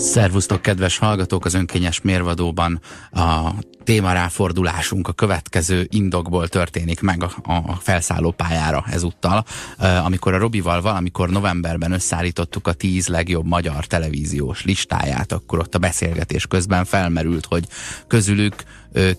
Szervusztok, kedves hallgatók! Az önkényes mérvadóban a témaráfordulásunk a következő indokból történik meg a, a felszálló pályára ezúttal. Amikor a Robival valamikor novemberben összeállítottuk a tíz legjobb magyar televíziós listáját, akkor ott a beszélgetés közben felmerült, hogy közülük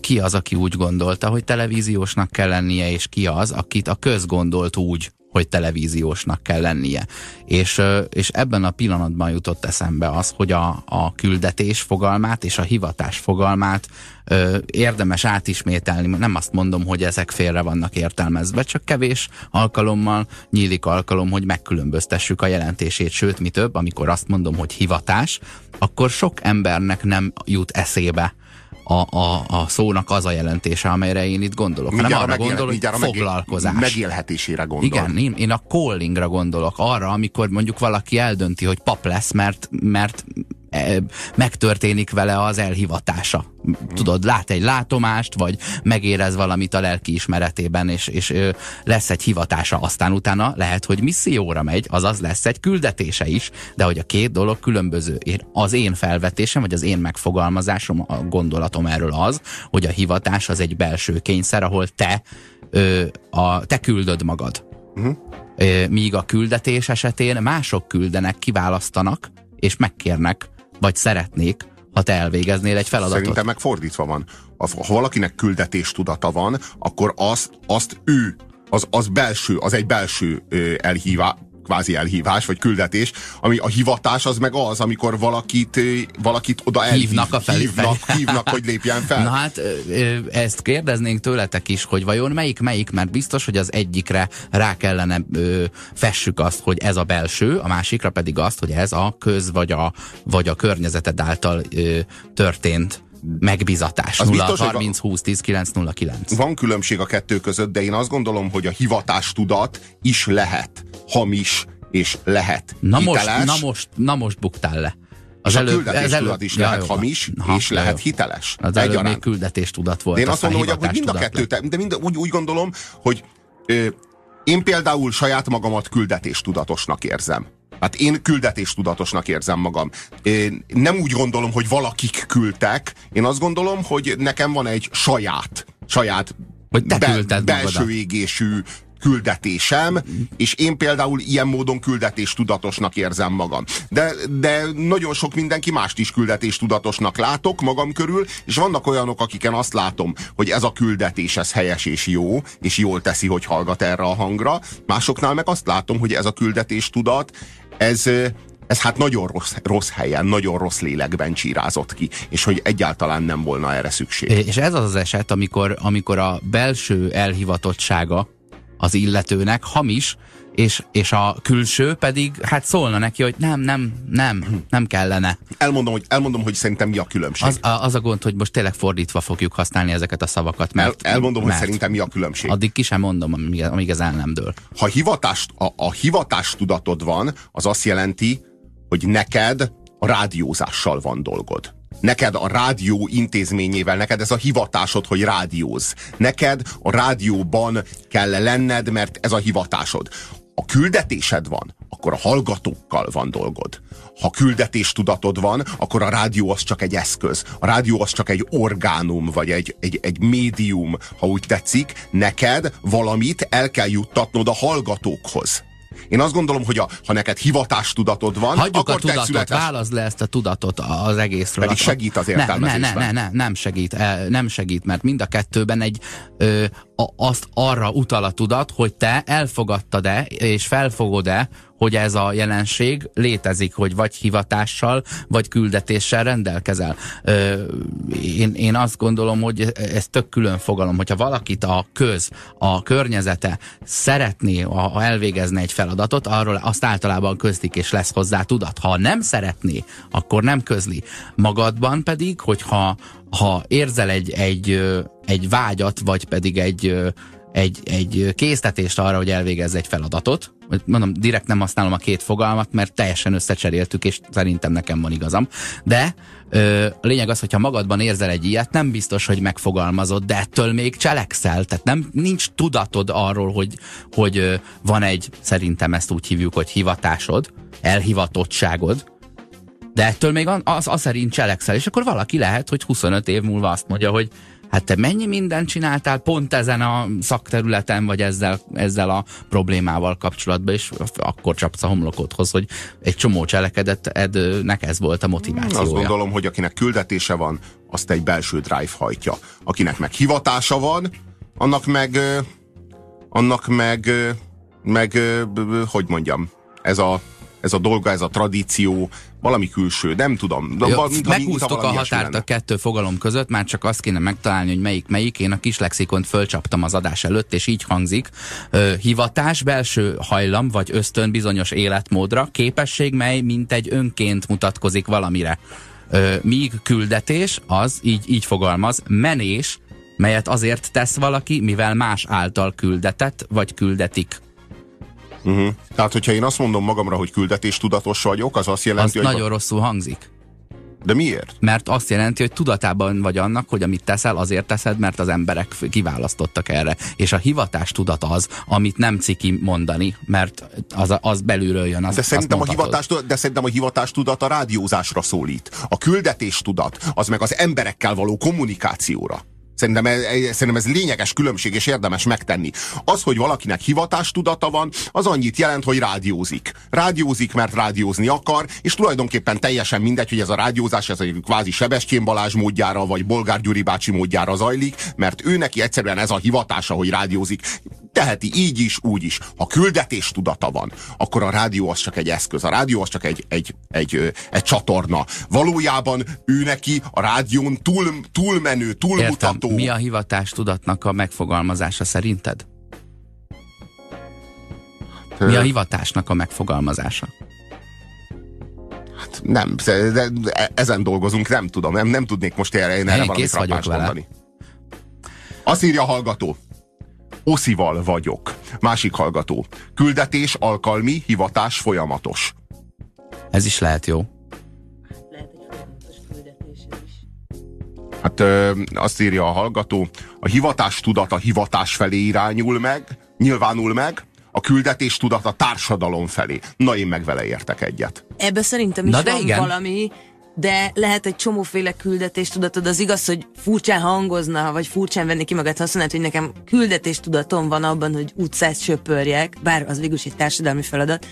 ki az, aki úgy gondolta, hogy televíziósnak kell lennie, és ki az, akit a köz gondolt úgy, hogy televíziósnak kell lennie. És, és ebben a pillanatban jutott eszembe az, hogy a, a küldetés fogalmát és a hivatás fogalmát ö, érdemes átismételni. Nem azt mondom, hogy ezek félre vannak értelmezve, csak kevés alkalommal nyílik alkalom, hogy megkülönböztessük a jelentését. Sőt, mi több, amikor azt mondom, hogy hivatás, akkor sok embernek nem jut eszébe a, a, a szónak az a jelentése, amelyre én itt gondolok. Mindjárt hanem arra megél, gondolok, hogy foglalkozás. Megélhetésére gondol. Igen, én, én a callingra gondolok, arra, amikor mondjuk valaki eldönti, hogy pap lesz, mert, mert megtörténik vele az elhivatása. Tudod, lát egy látomást, vagy megérez valamit a lelki ismeretében, és, és lesz egy hivatása, aztán utána lehet, hogy misszióra megy, azaz lesz egy küldetése is, de hogy a két dolog különböző. Az én felvetésem, vagy az én megfogalmazásom, a gondolatom erről az, hogy a hivatás az egy belső kényszer, ahol te, ö, a, te küldöd magad. Uh-huh. Míg a küldetés esetén mások küldenek, kiválasztanak, és megkérnek vagy szeretnék, ha te elvégeznél egy feladatot. Szerintem megfordítva van. Ha valakinek küldetés tudata van, akkor azt, azt ő, az, az belső, az egy belső elhívás, kvázi elhívás, vagy küldetés, ami a hivatás az meg az, amikor valakit, valakit oda elhív, hívnak, a fel, hívnak, hívnak, hogy lépjen fel. Na hát ezt kérdeznénk tőletek is, hogy vajon melyik melyik, mert biztos, hogy az egyikre rá kellene ö, fessük azt, hogy ez a belső, a másikra pedig azt, hogy ez a köz vagy a, vagy a környezeted által ö, történt megbizatás. Az 0 biztos, 30 20 10 9 0 9. Van különbség a kettő között, de én azt gondolom, hogy a hivatástudat is lehet hamis, és lehet na hiteles. Most, na, most, na most buktál le. Az előbb, az előbb, is lehet hamis, ha, és lehet jó. hiteles. Az előbb Egyaránt. még küldetéstudat volt. De én azt mondom, hogy, hogy mind a kettő, de mind, úgy, úgy gondolom, hogy ö, én például saját magamat küldetéstudatosnak érzem. Hát én küldetéstudatosnak érzem magam. Én nem úgy gondolom, hogy valakik küldtek, én azt gondolom, hogy nekem van egy saját, saját hogy te be, belső égésű küldetésem, és én például ilyen módon küldetés tudatosnak érzem magam. De, de nagyon sok mindenki mást is küldetés tudatosnak látok magam körül, és vannak olyanok, akiken azt látom, hogy ez a küldetés, ez helyes és jó, és jól teszi, hogy hallgat erre a hangra. Másoknál meg azt látom, hogy ez a küldetés tudat, ez, ez hát nagyon rossz, rossz helyen, nagyon rossz lélekben csírázott ki, és hogy egyáltalán nem volna erre szükség. És ez az az eset, amikor, amikor a belső elhivatottsága az illetőnek hamis, és, és a külső pedig hát szólna neki, hogy nem, nem, nem, nem kellene. Elmondom, hogy, elmondom, hogy szerintem mi a különbség. Az a, az a gond, hogy most tényleg fordítva fogjuk használni ezeket a szavakat. Mert, El, elmondom, mert hogy szerintem mi a különbség. Addig ki sem mondom, amíg, amíg ez el nem dől. Ha hivatást, a, a hivatás tudatod van, az azt jelenti, hogy neked a rádiózással van dolgod. Neked a rádió intézményével, neked ez a hivatásod, hogy rádióz. Neked a rádióban kell lenned, mert ez a hivatásod. A küldetésed van, akkor a hallgatókkal van dolgod. Ha küldetés tudatod van, akkor a rádió az csak egy eszköz. A rádió az csak egy orgánum, vagy egy, egy, egy médium, ha úgy tetszik. Neked valamit el kell juttatnod a hallgatókhoz. Én azt gondolom, hogy a, ha neked hivatástudatod van, Hagyjuk akkor a tudatot, születes... válaszd le ezt a tudatot az egészről. Pedig segít az értelmezésben. Ne, ne, ne, ne, nem segít, nem segít, mert mind a kettőben egy ö, a, azt arra utal a tudat, hogy te elfogadtad-e és felfogod-e, hogy ez a jelenség létezik, hogy vagy hivatással, vagy küldetéssel rendelkezel. Ö, én, én azt gondolom, hogy ez tök külön fogalom, hogyha valakit a köz, a környezete szeretné, ha elvégezni egy feladatot, arról azt általában közlik, és lesz hozzá tudat. Ha nem szeretné, akkor nem közli. Magadban pedig, hogyha ha érzel egy, egy, egy vágyat, vagy pedig egy, egy, egy késztetést arra, hogy elvégezz egy feladatot, mondom, direkt nem használom a két fogalmat, mert teljesen összecseréltük, és szerintem nekem van igazam. De ö, a lényeg az, hogyha magadban érzel egy ilyet, nem biztos, hogy megfogalmazod, de ettől még cselekszel. Tehát nem, nincs tudatod arról, hogy, hogy ö, van egy, szerintem ezt úgy hívjuk, hogy hivatásod, elhivatottságod, De ettől még az, az szerint cselekszel, és akkor valaki lehet, hogy 25 év múlva azt mondja, hogy hát te mennyi mindent csináltál pont ezen a szakterületen, vagy ezzel, ezzel a problémával kapcsolatban, és akkor csapsz a homlokodhoz, hogy egy csomó cselekedetnek ez volt a motivációja. Azt gondolom, hogy akinek küldetése van, azt egy belső drive hajtja. Akinek meg hivatása van, annak meg annak meg meg, hogy mondjam, ez a ez a dolga, ez a tradíció, valami külső, nem tudom. Jó, mint, meghúztuk a határt a kettő fogalom között, már csak azt kéne megtalálni, hogy melyik melyik. Én a kis lexikont fölcsaptam az adás előtt, és így hangzik. Ö, hivatás, belső hajlam vagy ösztön bizonyos életmódra, képesség, mely mint egy önként mutatkozik valamire. Ö, míg küldetés, az így, így fogalmaz, menés, melyet azért tesz valaki, mivel más által küldetett vagy küldetik. Uh-huh. Tehát, hogyha én azt mondom magamra, hogy küldetéstudatos vagyok, az azt jelenti, az hogy... nagyon rosszul hangzik. De miért? Mert azt jelenti, hogy tudatában vagy annak, hogy amit teszel, azért teszed, mert az emberek kiválasztottak erre. És a hivatás tudat az, amit nem ciki mondani, mert az, az belülről jön. Az, de, szerintem a hivatás, de szerintem a hivatás tudat a rádiózásra szólít. A küldetés tudat az meg az emberekkel való kommunikációra. Szerintem ez, szerintem ez lényeges különbség, és érdemes megtenni. Az, hogy valakinek hivatástudata van, az annyit jelent, hogy rádiózik. Rádiózik, mert rádiózni akar, és tulajdonképpen teljesen mindegy, hogy ez a rádiózás, ez egy kvázi Sebestyén Balázs módjára, vagy Bolgár Gyuri bácsi módjára zajlik, mert ő neki egyszerűen ez a hivatása, hogy rádiózik. Teheti így is, úgy is. Ha küldetés tudata van, akkor a rádió az csak egy eszköz. A rádió az csak egy, egy, egy, egy csatorna. Valójában ő neki a rádión túl, túlmenő, túlmutató, Értem mi a hivatás tudatnak a megfogalmazása szerinted? Mi a hivatásnak a megfogalmazása? Hát nem, de, de ezen dolgozunk, nem tudom, nem, nem tudnék most erre, én erre valami vagyok vele. mondani. Azt írja a hallgató. Oszival vagyok. Másik hallgató. Küldetés, alkalmi, hivatás, folyamatos. Ez is lehet jó. Hát ö, azt írja a hallgató, a hivatás tudat a hivatás felé irányul meg, nyilvánul meg, a küldetés tudat a társadalom felé. Na én meg vele értek egyet. Ebbe szerintem is Na van igen. valami, de lehet egy csomóféle küldetés tudatod. Az igaz, hogy furcsán hangozna, vagy furcsán venni ki magát, azt hogy nekem küldetés tudatom van abban, hogy utcát söpörjek, bár az végül egy társadalmi feladat,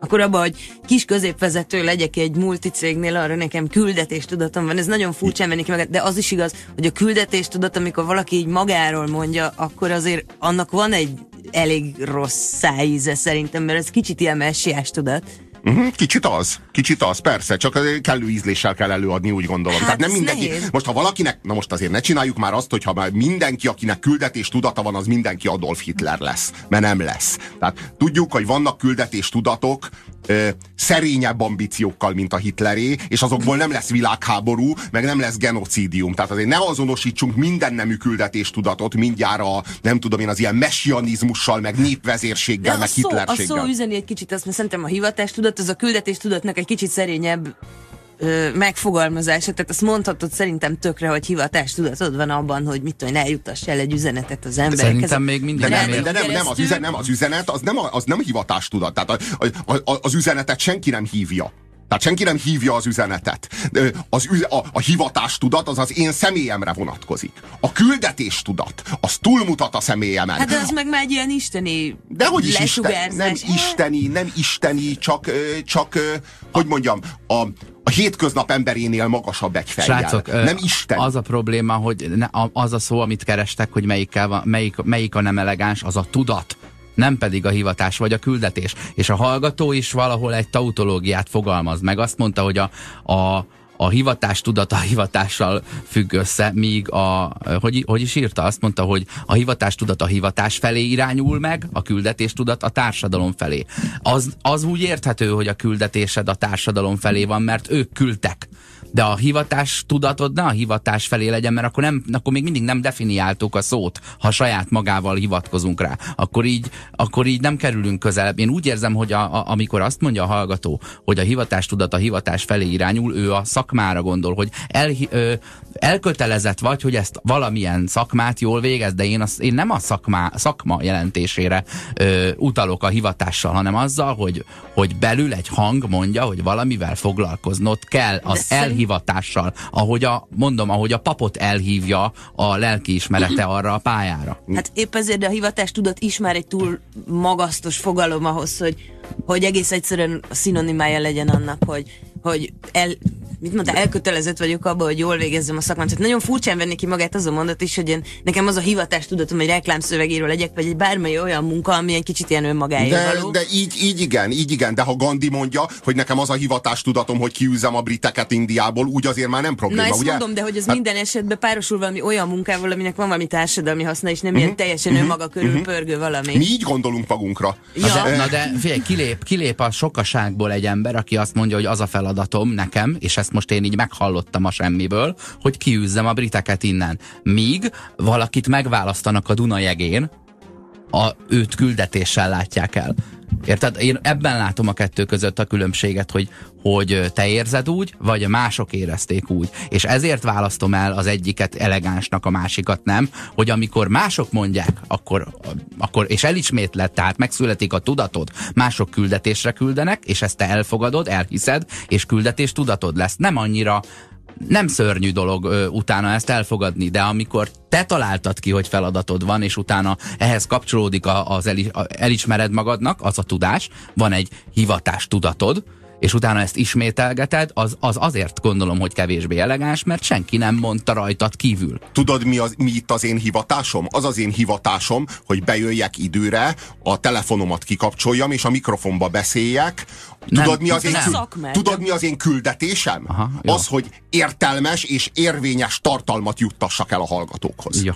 akkor abban, hogy kis középvezető legyek egy multicégnél, arra nekem küldetés tudatom van. Ez nagyon furcsa menni ki magát, de az is igaz, hogy a küldetés tudat, amikor valaki így magáról mondja, akkor azért annak van egy elég rossz szájíze szerintem, mert ez kicsit ilyen messiás tudat. Uh-huh, kicsit az, kicsit az, persze, csak kellő ízléssel kell előadni, úgy gondolom. Hát Tehát nem mindenki. Nehéz. Most ha valakinek, na most azért ne csináljuk már azt, hogyha már mindenki, akinek küldetés tudata van, az mindenki Adolf Hitler lesz, mert nem lesz. Tehát tudjuk, hogy vannak küldetés tudatok, ö, szerényebb ambíciókkal, mint a Hitleré, és azokból nem lesz világháború, meg nem lesz genocidium. Tehát azért ne azonosítsunk minden nemű küldetéstudatot mindjárt a, nem tudom én, az ilyen messianizmussal, meg népvezérséggel, De meg szó, hitlerséggel. A szó üzeni egy kicsit azt, mert szerintem a hivatástudat, az a küldetéstudatnak egy kicsit szerényebb megfogalmazása, tehát azt mondhatod szerintem tökre, hogy hivatás tudatod van abban, hogy mit tudom, eljutass el egy üzenetet az emberekhez. Szerintem még mindig de nem, de nem, nem, az üzenet, nem, az üzenet, az nem, az nem hivatás tudat. Tehát a, a, a, az üzenetet senki nem hívja. Tehát senki nem hívja az üzenetet. Az, a, a hivatás tudat az az én személyemre vonatkozik. A küldetés tudat az túlmutat a személyemen. Hát az meg már egy ilyen isteni De hogy is isten, nem isteni, nem isteni, csak, csak hogy mondjam, a, a hétköznap emberénél magasabb egy fejjel. Srácok, nem Isten. Az a probléma, hogy ne, az a szó, amit kerestek, hogy melyik, melyik, melyik a nem elegáns, az a tudat nem pedig a hivatás vagy a küldetés. És a hallgató is valahol egy tautológiát fogalmaz meg. Azt mondta, hogy a, a a hivatás tudata a hivatással függ össze, míg a, hogy, hogy is írta? Azt mondta, hogy a hivatás tudat a hivatás felé irányul meg, a küldetés tudat a társadalom felé. Az, az úgy érthető, hogy a küldetésed a társadalom felé van, mert ők küldtek de a hivatás tudatod ne a hivatás felé legyen, mert akkor, nem, akkor még mindig nem definiáltuk a szót, ha saját magával hivatkozunk rá. Akkor így, akkor így nem kerülünk közelebb. Én úgy érzem, hogy a, a, amikor azt mondja a hallgató, hogy a hivatás tudat a hivatás felé irányul, ő a szakmára gondol, hogy el, ö, elkötelezett vagy, hogy ezt valamilyen szakmát jól végez, de én, az, én nem a szakmá, szakma jelentésére ö, utalok a hivatással, hanem azzal, hogy, hogy belül egy hang mondja, hogy valamivel foglalkoznod kell az de elhivatással, ahogy a, mondom, ahogy a papot elhívja a lelkiismerete arra a pályára. Hát épp ezért de a hivatás tudat is már egy túl magasztos fogalom ahhoz, hogy, hogy egész egyszerűen a szinonimája legyen annak, hogy, hogy el, mit mondta, elkötelezett vagyok abban, hogy jól végezzem a szakmát. Tehát nagyon furcsán venni ki magát az a mondat is, hogy én, nekem az a hivatás tudatom, hogy reklámszövegíró legyek, vagy egy bármely olyan munka, ami egy kicsit ilyen önmagáért de, való. De így, így igen, így igen, de ha Gandhi mondja, hogy nekem az a hivatás tudatom, hogy kiűzem a briteket Indiából, úgy azért már nem probléma, Na ezt ugye? mondom, de hogy ez hát... minden esetben párosul valami olyan munkával, aminek van valami társadalmi haszna, és nem uh-huh. ilyen teljesen uh-huh. önmaga körül uh-huh. pörgő valami. Mi így gondolunk magunkra. Ja. Na, de, na de figyelj, kilép, kilép a sokaságból egy ember, aki azt mondja, hogy az a feladatom nekem, és ezt most én így meghallom hallottam a semmiből, hogy kiűzzem a briteket innen. Míg valakit megválasztanak a Dunajegén, a, őt küldetéssel látják el. Érted? Én ebben látom a kettő között a különbséget, hogy, hogy te érzed úgy, vagy mások érezték úgy. És ezért választom el az egyiket elegánsnak, a másikat nem, hogy amikor mások mondják, akkor, akkor és elismétlet, tehát megszületik a tudatod, mások küldetésre küldenek, és ezt te elfogadod, elhiszed, és küldetés tudatod lesz. Nem annyira nem szörnyű dolog ö, utána ezt elfogadni, de amikor te találtad ki, hogy feladatod van, és utána ehhez kapcsolódik a, az el, a, elismered magadnak, az a tudás, van egy hivatás tudatod, és utána ezt ismételgeted, az, az azért gondolom, hogy kevésbé elegáns, mert senki nem mondta rajtad kívül. Tudod, mi, az, mi itt az én hivatásom? Az az én hivatásom, hogy bejöjjek időre, a telefonomat kikapcsoljam, és a mikrofonba beszéljek. Tudod, nem, mi az én, kül- tudod, mi az én küldetésem? Aha, az, hogy értelmes és érvényes tartalmat juttassak el a hallgatókhoz. Jó.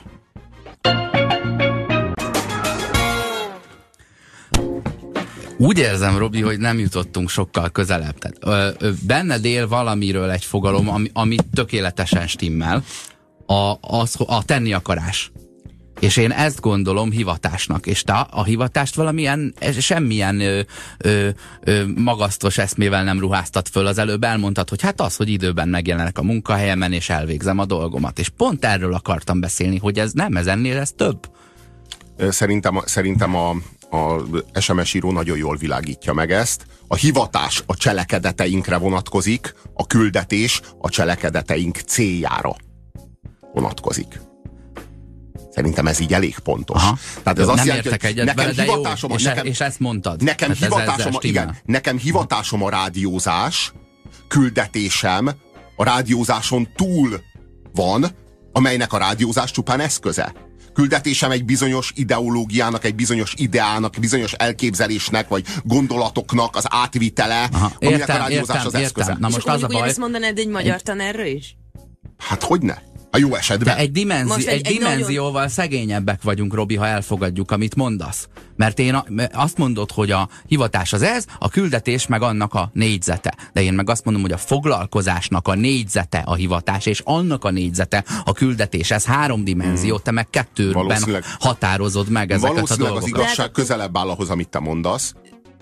Úgy érzem, Robi, hogy nem jutottunk sokkal közelebb. Tehát, ö, ö, benned él valamiről egy fogalom, ami, ami tökéletesen stimmel, a, az, a tenni akarás. És én ezt gondolom hivatásnak, és te a hivatást valamilyen, semmilyen ö, ö, ö, magasztos eszmével nem ruháztat föl. Az előbb elmondtad, hogy hát az, hogy időben megjelenek a munkahelyemen, és elvégzem a dolgomat. És pont erről akartam beszélni, hogy ez nem, ez ennél ez több. Szerintem, szerintem a, a SMS író nagyon jól világítja meg ezt. A hivatás a cselekedeteinkre vonatkozik, a küldetés a cselekedeteink céljára vonatkozik. Szerintem ez így elég pontos. Aha. Tehát ez nem azt jelenti, értek egyet nekem vele, hivatásom, jó, és, nekem, és ezt mondtad. Nekem hivatásom, ez igen, nekem hivatásom a rádiózás, küldetésem a rádiózáson túl van, amelynek a rádiózás csupán eszköze küldetésem egy bizonyos ideológiának, egy bizonyos ideának, bizonyos elképzelésnek, vagy gondolatoknak az átvitele, Aha, értem, aminek a rádiózás értem, az eszköze. Értem. Na most És az a baj... ezt mondanád egy magyar tanárra is? Hát hogy ne? A jó esetben. De egy, dimenzi, egy, egy dimenzióval nagyon... szegényebbek vagyunk, Robi, ha elfogadjuk, amit mondasz. Mert én a, azt mondod, hogy a hivatás az ez, a küldetés meg annak a négyzete. De én meg azt mondom, hogy a foglalkozásnak a négyzete a hivatás, és annak a négyzete a küldetés. Ez három dimenzió, hmm. te meg kettőben határozod meg ezeket a dolgokat. Valószínűleg az igazság közelebb áll ahhoz, amit te mondasz.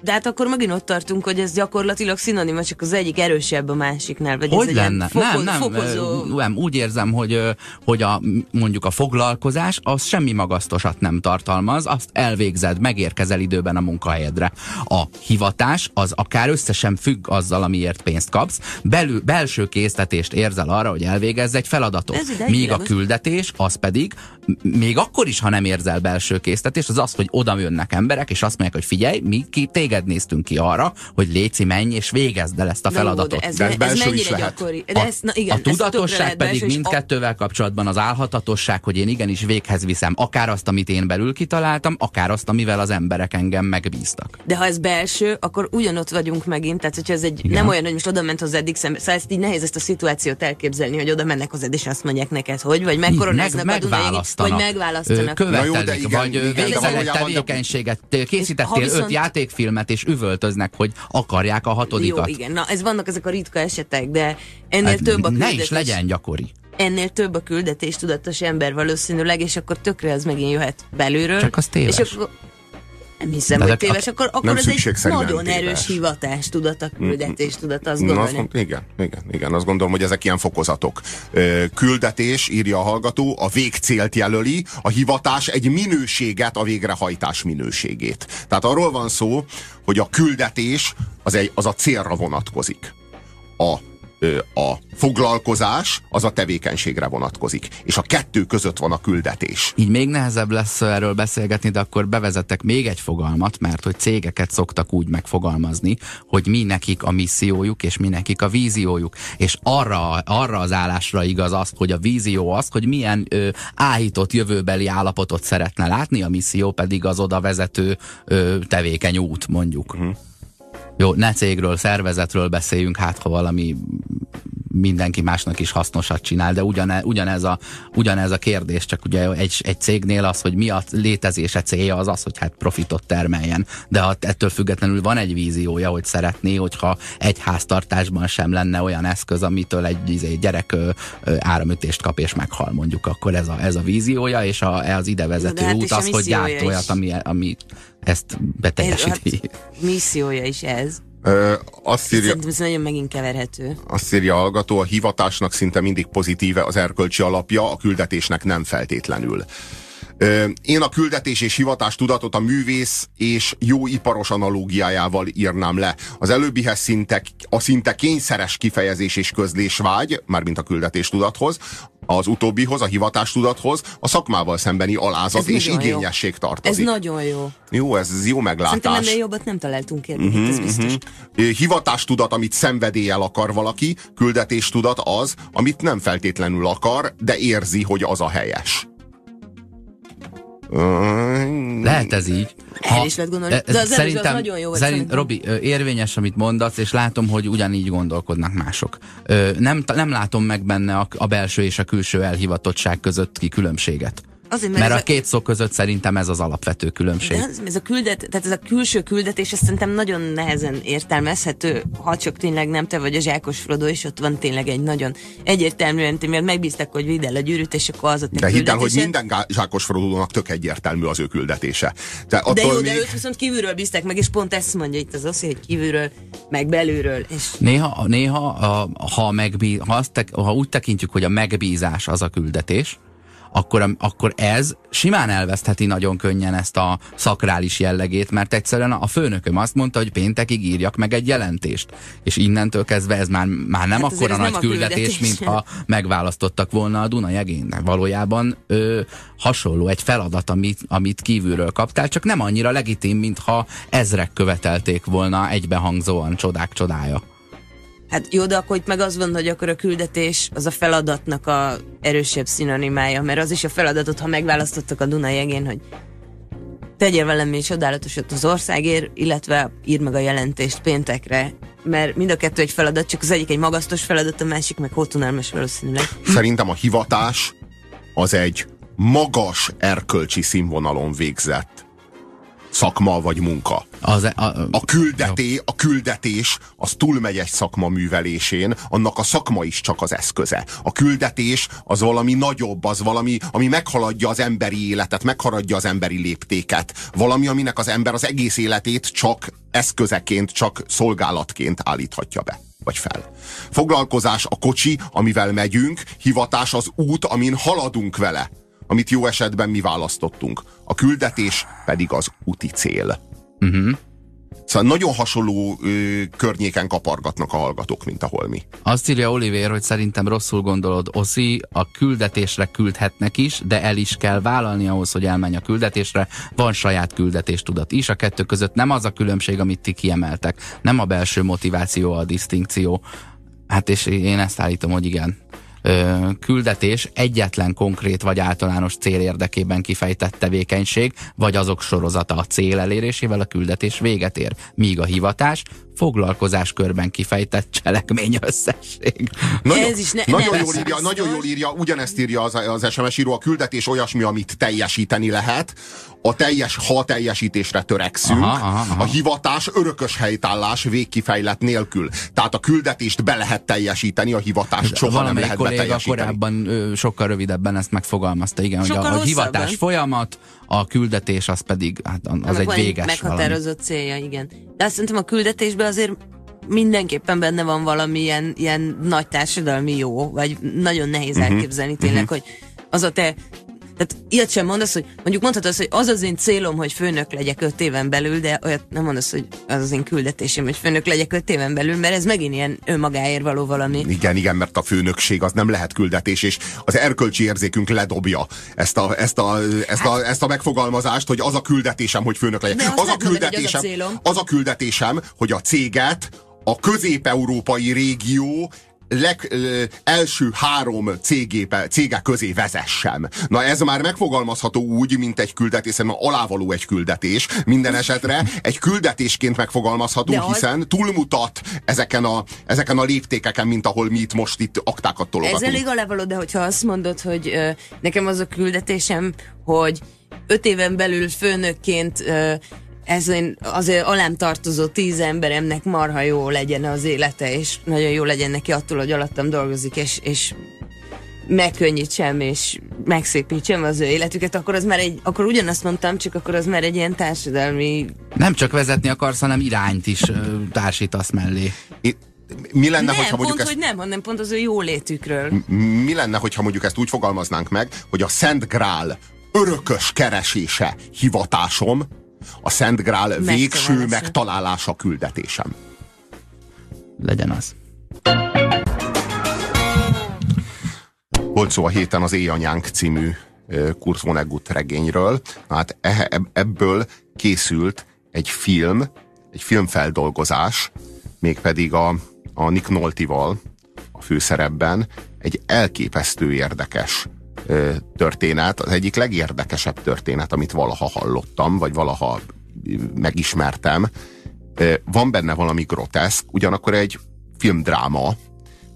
De hát akkor megint ott tartunk, hogy ez gyakorlatilag szinonima, csak az egyik erősebb a másiknál. Vagy hogy ez lenne? Fokoz, nem, nem, fokozó... nem, úgy érzem, hogy, hogy a, mondjuk a foglalkozás az semmi magasztosat nem tartalmaz, azt elvégzed, megérkezel időben a munkahelyedre. A hivatás az akár összesen függ azzal, amiért pénzt kapsz, belül, belső késztetést érzel arra, hogy elvégezz egy feladatot. Míg a küldetés az pedig, még akkor is, ha nem érzel belső késztetést, az az, hogy oda jönnek emberek, és azt mondják, hogy figyelj, mi ki téged téged néztünk ki arra, hogy Léci, menj és végezd el ezt a feladatot. No, de ez, de ez, ez mennyire is lehet. gyakori? De ez, na igen, a tudatosság pedig mindkettővel kapcsolatban az álhatatosság, hogy én igenis véghez viszem akár azt, amit én belül kitaláltam, akár azt, amivel az emberek engem megbíztak. De ha ez belső, akkor ugyanott vagyunk megint, tehát hogyha ez egy igen. nem olyan, hogy most oda ment eddig szembe, szóval ezt így nehéz ezt a szituációt elképzelni, hogy oda mennek hozzád, és azt mondják neked, hogy, vagy megkoronáznak meg, megválasztanak, vagy megválasztanak. Követelik, vagy végzel egy tevékenységet, készítettél öt játékfilmet, át, és üvöltöznek, hogy akarják a hatodikat. Jó, igen, na ez vannak ezek a ritka esetek, de ennél hát, több a küldetés. Ne is legyen gyakori ennél több a küldetés tudatos ember valószínűleg, és akkor tökre az megint jöhet belülről. Csak az téves. És akkor, nem hiszem, De hogy téves, akkor, akkor ez egy nagyon téves. erős hivatás tudat, a küldetés tudat, azt gondolom. Azt gond, igen, igen, igen, azt gondolom, hogy ezek ilyen fokozatok. Küldetés, írja a hallgató, a végcélt jelöli, a hivatás egy minőséget, a végrehajtás minőségét. Tehát arról van szó, hogy a küldetés az, egy, az a célra vonatkozik. A a foglalkozás az a tevékenységre vonatkozik, és a kettő között van a küldetés. Így még nehezebb lesz erről beszélgetni, de akkor bevezettek még egy fogalmat, mert hogy cégeket szoktak úgy megfogalmazni, hogy mi nekik a missziójuk, és mi nekik a víziójuk. És arra, arra az állásra igaz az, hogy a vízió az, hogy milyen ö, áhított jövőbeli állapotot szeretne látni, a misszió pedig az oda vezető ö, tevékeny út, mondjuk. Uh -huh. Jó, ne cégről, szervezetről beszéljünk, hát ha valami mindenki másnak is hasznosat csinál, de ugyane, ugyanez, a, ugyanez a kérdés, csak ugye egy, egy cégnél az, hogy mi a létezése célja, az az, hogy hát profitot termeljen. De ha ettől függetlenül van egy víziója, hogy szeretné, hogyha egy háztartásban sem lenne olyan eszköz, amitől egy izé, gyerek ö, ö, áramütést kap és meghal mondjuk, akkor ez a, ez a víziója, és a, az idevezető hát út az, hogy gyárt olyat, ami, ami ezt beteljesíti. Ez, hát, missziója is ez. Ö, azt írja, Szerintem ez nagyon megint keverhető. Azt írja a hallgató, a hivatásnak szinte mindig pozitíve az erkölcsi alapja, a küldetésnek nem feltétlenül. Én a küldetés és hivatás tudatot a művész és jó iparos analógiájával írnám le. Az előbbihez szinte, a szinte kényszeres kifejezés és közlés vágy, mármint a küldetés tudathoz, az utóbbihoz, a hivatástudathoz, a szakmával szembeni alázat ez és igényesség jó. tartozik. Ez nagyon jó. Jó, ez, ez jó meglátás. Szerintem ennél jobbat nem találtunk érni, uh-huh, ez biztos. Uh-huh. Hivatástudat, amit szenvedéllyel akar valaki, küldetéstudat az, amit nem feltétlenül akar, de érzi, hogy az a helyes. Lehet ez így. Ha, El is lehet gondolni. De az szerintem, az nagyon jó. Szerint, Robi, érvényes, amit mondasz, és látom, hogy ugyanígy gondolkodnak mások. Nem, nem látom meg benne a, a belső és a külső elhivatottság közötti különbséget. Azért, mert, mert a, a két szó között szerintem ez az alapvető különbség. De ez a küldet, tehát ez a külső küldetés, ez szerintem nagyon nehezen értelmezhető, ha csak tényleg nem te vagy a zsákos Frodo, és ott van tényleg egy nagyon egyértelműen, mert megbíztak, hogy vidd el a gyűrűt, és akkor az ott De hidd el, hogy minden zsákos Frodónak tök egyértelmű az ő küldetése. De, de jó, még... de őt viszont kívülről bíztak meg, és pont ezt mondja itt az oszi, hogy kívülről, meg belülről. És... Néha, néha ha, megbí, ha, azt tek, ha úgy tekintjük, hogy a megbízás az a küldetés, akkor, akkor ez simán elvesztheti nagyon könnyen ezt a szakrális jellegét, mert egyszerűen a főnököm azt mondta, hogy péntekig írjak meg egy jelentést. És innentől kezdve ez már, már nem hát akkora nagy küldetés, küldetés, mint ha megválasztottak volna a Duna jegén. Valójában ö, hasonló, egy feladat, amit, amit kívülről kaptál, csak nem annyira legitim, mintha ezrek követelték volna egybehangzóan csodák csodája. Hát jó, de akkor itt meg az van, hogy akkor a küldetés az a feladatnak a erősebb szinonimája, mert az is a feladatot, ha megválasztottak a Duna jegén, hogy tegyél velem egy csodálatosat az országért, illetve ír meg a jelentést péntekre, mert mind a kettő egy feladat, csak az egyik egy magasztos feladat, a másik meg hótunalmas valószínűleg. Szerintem a hivatás az egy magas erkölcsi színvonalon végzett szakma vagy munka. Az, e- a, a, a, küldeté, a küldetés az túlmegy egy szakma művelésén, annak a szakma is csak az eszköze. A küldetés az valami nagyobb, az valami, ami meghaladja az emberi életet, meghaladja az emberi léptéket. Valami, aminek az ember az egész életét csak eszközeként, csak szolgálatként állíthatja be vagy fel. Foglalkozás a kocsi, amivel megyünk, hivatás az út, amin haladunk vele amit jó esetben mi választottunk. A küldetés pedig az úti cél. Uh-huh. Szóval nagyon hasonló ö, környéken kapargatnak a hallgatók, mint ahol mi. Azt írja Oliver, hogy szerintem rosszul gondolod, Oszi, a küldetésre küldhetnek is, de el is kell vállalni ahhoz, hogy elmenj a küldetésre. Van saját küldetéstudat is, a kettő között nem az a különbség, amit ti kiemeltek. Nem a belső motiváció a disztinkció. Hát és én ezt állítom, hogy igen küldetés egyetlen konkrét vagy általános cél érdekében kifejtett tevékenység, vagy azok sorozata a cél elérésével a küldetés véget ér, míg a hivatás foglalkozáskörben kifejtett cselekmény összesség. Nagyon, Ez is ne, nagyon, jól írja, nagyon jól írja, ugyanezt írja az, az SMS író, a küldetés olyasmi, amit teljesíteni lehet, a teljes, ha a teljesítésre törekszünk, aha, aha, aha. a hivatás örökös helytállás végkifejlet nélkül. Tehát a küldetést be lehet teljesíteni, a hivatást soha nem lehet kolléga korábban ö, sokkal rövidebben ezt megfogalmazta, igen, sokkal hogy a, a hivatás folyamat, a küldetés az pedig, hát az egy véges Meghatározott valami. célja, igen. De azt szerintem a küldetésben azért mindenképpen benne van valami ilyen, ilyen nagy társadalmi jó, vagy nagyon nehéz uh-huh. elképzelni tényleg, uh-huh. hogy az a te tehát ilyet sem mondasz, hogy mondjuk mondhatod, hogy az az én célom, hogy főnök legyek öt éven belül, de olyat nem mondasz, hogy az az én küldetésem, hogy főnök legyek öt éven belül, mert ez megint ilyen önmagáért való valami. Igen, igen, mert a főnökség az nem lehet küldetés, és az erkölcsi érzékünk ledobja ezt a, ezt a, ezt a, hát, ezt a megfogalmazát, hogy az a küldetésem, hogy főnök legyek. Az, a küldetésem, az, a az a küldetésem, hogy a céget a közép-európai régió leg, első három cégépe, cége közé vezessem. Na ez már megfogalmazható úgy, mint egy küldetés, mert alávaló egy küldetés. Minden esetre egy küldetésként megfogalmazható, az... hiszen túlmutat ezeken a, ezeken a léptékeken, mint ahol mi itt most itt aktákat tologatunk. Ez elég alávaló, de hogyha azt mondod, hogy ö, nekem az a küldetésem, hogy öt éven belül főnökként ö, ez én azért alám tartozó tíz emberemnek marha jó legyen az élete, és nagyon jó legyen neki attól, hogy alattam dolgozik, és, és megkönnyítsem, és megszépítsem az ő életüket, akkor az már egy, akkor ugyanazt mondtam, csak akkor az már egy ilyen társadalmi... Nem csak vezetni akarsz, hanem irányt is társítasz mellé. It mi lenne, nem, hogyha mondjuk pont, ezt... hogy nem, hanem pont az ő jó létükről. Mi lenne, hogyha mondjuk ezt úgy fogalmaznánk meg, hogy a Szent Grál örökös keresése hivatásom, a Szent Grál végső megtalálása küldetésem. Legyen az. Volt szó a héten az Éjanyánk című Kurt Vonnegut regényről. Hát ebből készült egy film, egy filmfeldolgozás, mégpedig a, a Nick Noltival a főszerepben egy elképesztő érdekes történet, az egyik legérdekesebb történet, amit valaha hallottam, vagy valaha megismertem. Van benne valami groteszk, ugyanakkor egy filmdráma,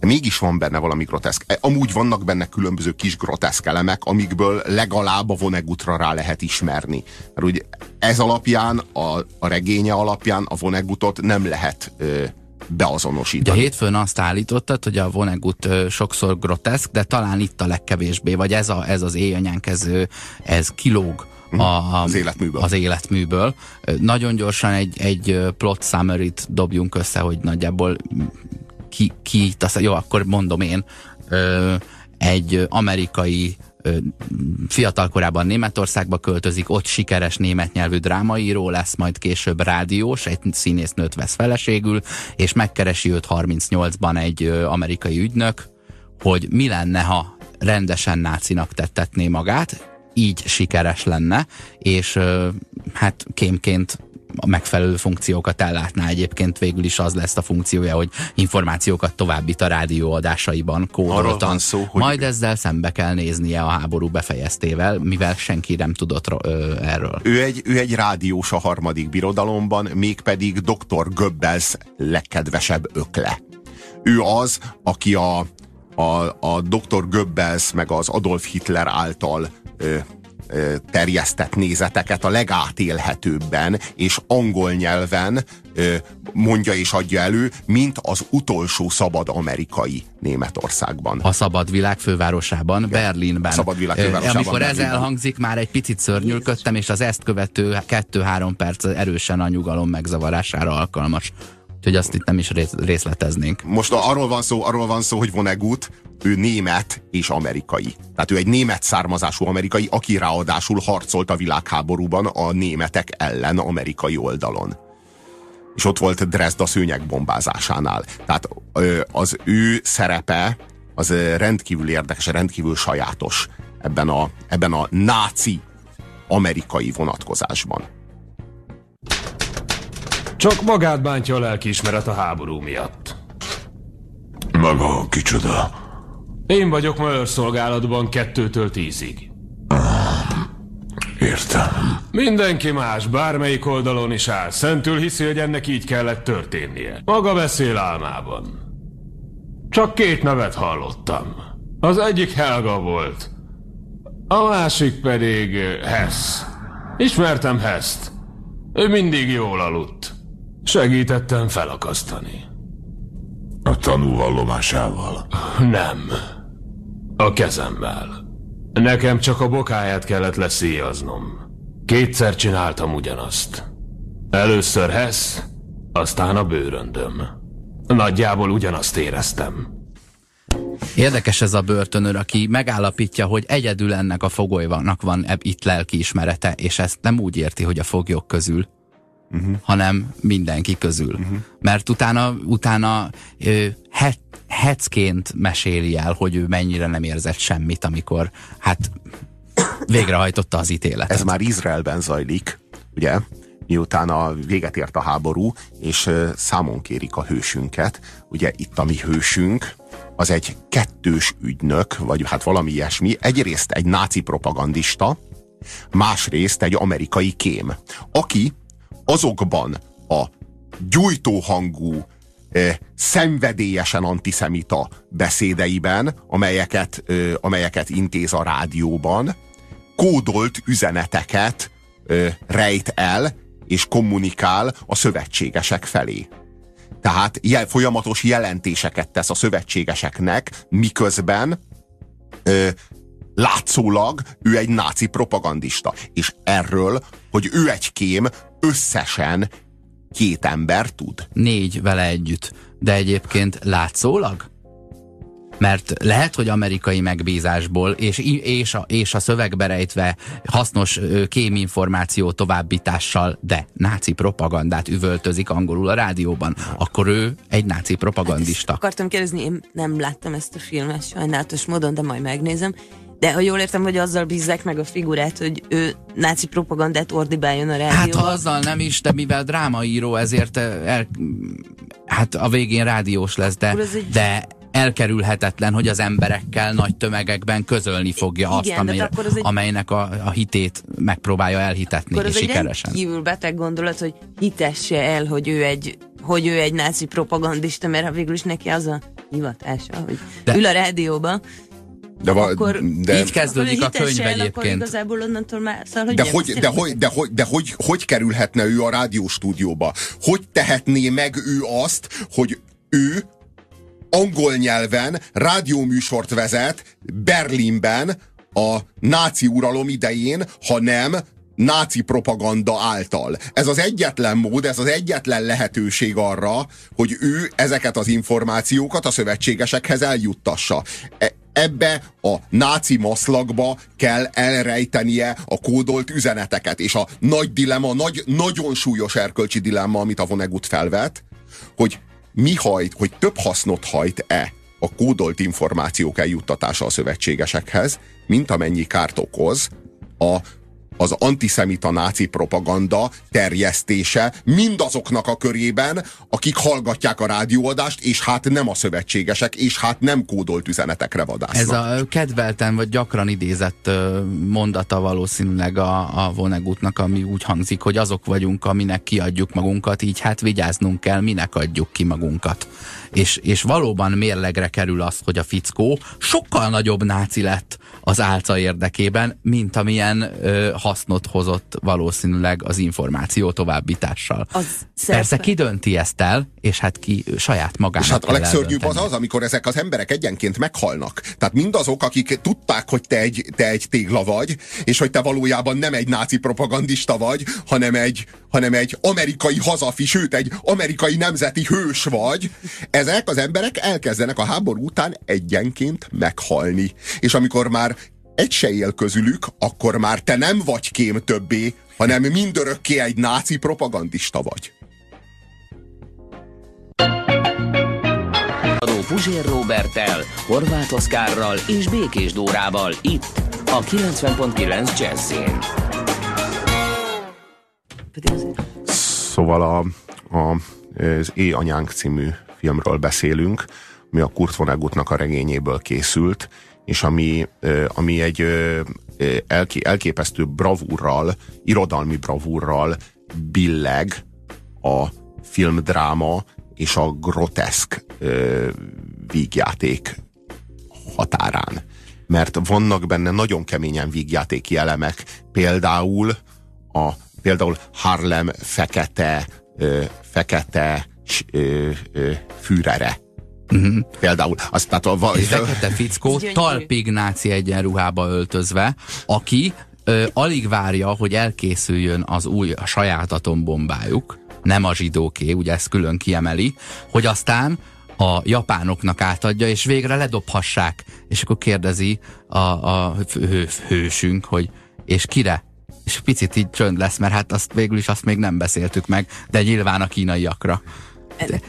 de mégis van benne valami groteszk. E, amúgy vannak benne különböző kis groteszk elemek, amikből legalább a Vonegutra rá lehet ismerni. Mert ugye ez alapján, a, a regénye alapján a Vonegutot nem lehet ö, beazonosítani. Ugye hétfőn azt állítottad, hogy a Vonnegut sokszor groteszk, de talán itt a legkevésbé, vagy ez, a, ez az éjanyánk, ez, ez kilóg mhm. a, az életműből. Az életműből. Nagyon gyorsan egy, egy plot summary-t dobjunk össze, hogy nagyjából ki, ki jó, akkor mondom én, egy amerikai fiatal korában Németországba költözik, ott sikeres német nyelvű drámaíró lesz, majd később rádiós, egy színésznőt vesz feleségül, és megkeresi őt 38-ban egy amerikai ügynök, hogy mi lenne, ha rendesen nácinak tettetné magát, így sikeres lenne, és hát kémként a megfelelő funkciókat ellátná egyébként végül is az lesz a funkciója, hogy információkat továbbít a rádióadásaiban kódoltan. Szó, hogy... Majd ezzel szembe kell néznie a háború befejeztével, mivel senki nem tudott ö, erről. Ő egy, ő egy rádiós a harmadik birodalomban, mégpedig dr. Goebbels legkedvesebb ökle. Ő az, aki a, a, a dr. Goebbels meg az Adolf Hitler által terjesztett nézeteket a legátélhetőbben és angol nyelven mondja és adja elő, mint az utolsó szabad amerikai Németországban. A szabad világ fővárosában, Igen. Berlinben. A szabad világ fővárosában. Amikor Berlinben. ez elhangzik, már egy picit szörnyűködtem, és az ezt követő kettő-három perc erősen a nyugalom megzavarására alkalmas. Úgyhogy azt itt nem is részleteznénk. Most arról van szó, arról van szó, hogy Vonnegut, ő német és amerikai. Tehát ő egy német származású amerikai, aki ráadásul harcolt a világháborúban a németek ellen amerikai oldalon. És ott volt Dresda szőnyeg bombázásánál. Tehát az ő szerepe az rendkívül érdekes, rendkívül sajátos ebben a, ebben a náci amerikai vonatkozásban. Csak magát bántja a lelkiismeret a háború miatt. Maga kicsoda? Én vagyok ma őrszolgálatban kettőtől tízig. Értem. Mindenki más, bármelyik oldalon is áll. Szentül hiszi, hogy ennek így kellett történnie. Maga beszél álmában. Csak két nevet hallottam. Az egyik Helga volt. A másik pedig Hess. Ismertem Heszt. Ő mindig jól aludt. Segítettem felakasztani. A tanú vallomásával. Nem. A kezemmel. Nekem csak a bokáját kellett leszíjaznom. Kétszer csináltam ugyanazt. Először Hess, aztán a bőröndöm. Nagyjából ugyanazt éreztem. Érdekes ez a börtönőr, aki megállapítja, hogy egyedül ennek a fogolynak van itt lelkiismerete, és ezt nem úgy érti, hogy a foglyok közül, uh-huh. hanem mindenki közül. Uh-huh. Mert utána, utána ö, het, hecként meséli el, hogy ő mennyire nem érzett semmit, amikor hát végrehajtotta az ítéletet. Ez már Izraelben zajlik, ugye? miután a véget ért a háború, és számon kérik a hősünket. Ugye itt a mi hősünk, az egy kettős ügynök, vagy hát valami ilyesmi. Egyrészt egy náci propagandista, másrészt egy amerikai kém, aki azokban a gyújtóhangú, eh, szenvedélyesen antiszemita beszédeiben, amelyeket, eh, amelyeket intéz a rádióban, kódolt üzeneteket eh, rejt el, és kommunikál a szövetségesek felé. Tehát jel, folyamatos jelentéseket tesz a szövetségeseknek, miközben ö, látszólag ő egy náci propagandista. És erről, hogy ő egy kém, összesen két ember tud. Négy vele együtt. De egyébként látszólag? Mert lehet, hogy amerikai megbízásból és, és, a, és a szövegbe rejtve hasznos kéminformáció továbbítással, de náci propagandát üvöltözik angolul a rádióban, akkor ő egy náci propagandista. Hát akartam kérdezni, én nem láttam ezt a filmet sajnálatos módon, de majd megnézem. De ha jól értem, hogy azzal bízzák meg a figurát, hogy ő náci propagandát ordibáljon a rádióban. Hát ha azzal nem is, de mivel drámaíró, ezért el, hát a végén rádiós lesz, de, egy... de elkerülhetetlen, hogy az emberekkel nagy tömegekben közölni fogja azt, Igen, amely, az egy... amelynek a, a hitét megpróbálja elhitetni, akkor és az sikeresen. Egy kívül beteg gondolat, hogy hitesse el, hogy ő egy hogy ő egy náci propagandista, mert végül is neki az a hivatása, hogy de, ül a rádióban, de, va, akkor de így kezdődik a könyv el, egyébként. Akkor igazából onnantól már, szóval, hogy de, hogy, de, hogy, de, hogy, de hogy, hogy kerülhetne ő a rádióstúdióba? Hogy tehetné meg ő azt, hogy ő angol nyelven rádióműsort vezet Berlinben a náci uralom idején, ha nem náci propaganda által. Ez az egyetlen mód, ez az egyetlen lehetőség arra, hogy ő ezeket az információkat a szövetségesekhez eljuttassa. E ebbe a náci maszlagba kell elrejtenie a kódolt üzeneteket. És a nagy dilemma, nagy, nagyon súlyos erkölcsi dilemma, amit a Vonnegut felvet, hogy mi hajt, hogy több hasznot hajt-e a kódolt információk eljuttatása a szövetségesekhez, mint amennyi kárt okoz a az antiszemita náci propaganda terjesztése mindazoknak a körében, akik hallgatják a rádióadást, és hát nem a szövetségesek, és hát nem kódolt üzenetekre vadásznak. Ez a kedvelten vagy gyakran idézett mondata valószínűleg a, a Vonegutnak, ami úgy hangzik, hogy azok vagyunk, aminek kiadjuk magunkat, így hát vigyáznunk kell, minek adjuk ki magunkat. És, és valóban mérlegre kerül az, hogy a fickó sokkal nagyobb náci lett az álca érdekében, mint amilyen ö, hasznot hozott valószínűleg az információ továbbítással. Az Persze ki dönti ezt el, és hát ki saját magának És hát a legszörnyűbb az az, amikor ezek az emberek egyenként meghalnak. Tehát mindazok, akik tudták, hogy te egy, te egy tégla vagy, és hogy te valójában nem egy náci propagandista vagy, hanem egy, hanem egy amerikai hazafi, sőt egy amerikai nemzeti hős vagy, ezek az emberek elkezdenek a háború után egyenként meghalni. És amikor már egy se él közülük, akkor már te nem vagy kém többé, hanem mindörökké egy náci propagandista vagy. Puzsér Robertel, Horváth Oszkárral és Békés Dórával itt a 90.9 Jazzin. Szóval a, a, az É anyánk című filmről beszélünk, mi a Kurt Vonnegutnak a regényéből készült, és ami, ami egy elképesztő bravúrral, irodalmi bravúrral billeg a filmdráma és a groteszk vígjáték határán. Mert vannak benne nagyon keményen vígjátéki elemek, például a például Harlem fekete, fekete fűrere. Uh-huh. Például. Azt, tehát a, Egy fekete fickó talpig náci egyenruhába öltözve, aki ö, alig várja, hogy elkészüljön az új, a saját atombombájuk, nem a zsidóké, ugye ezt külön kiemeli, hogy aztán a japánoknak átadja, és végre ledobhassák. És akkor kérdezi a, a hő, hősünk, hogy és kire? És picit így csönd lesz, mert hát azt végül is azt még nem beszéltük meg, de nyilván a kínaiakra.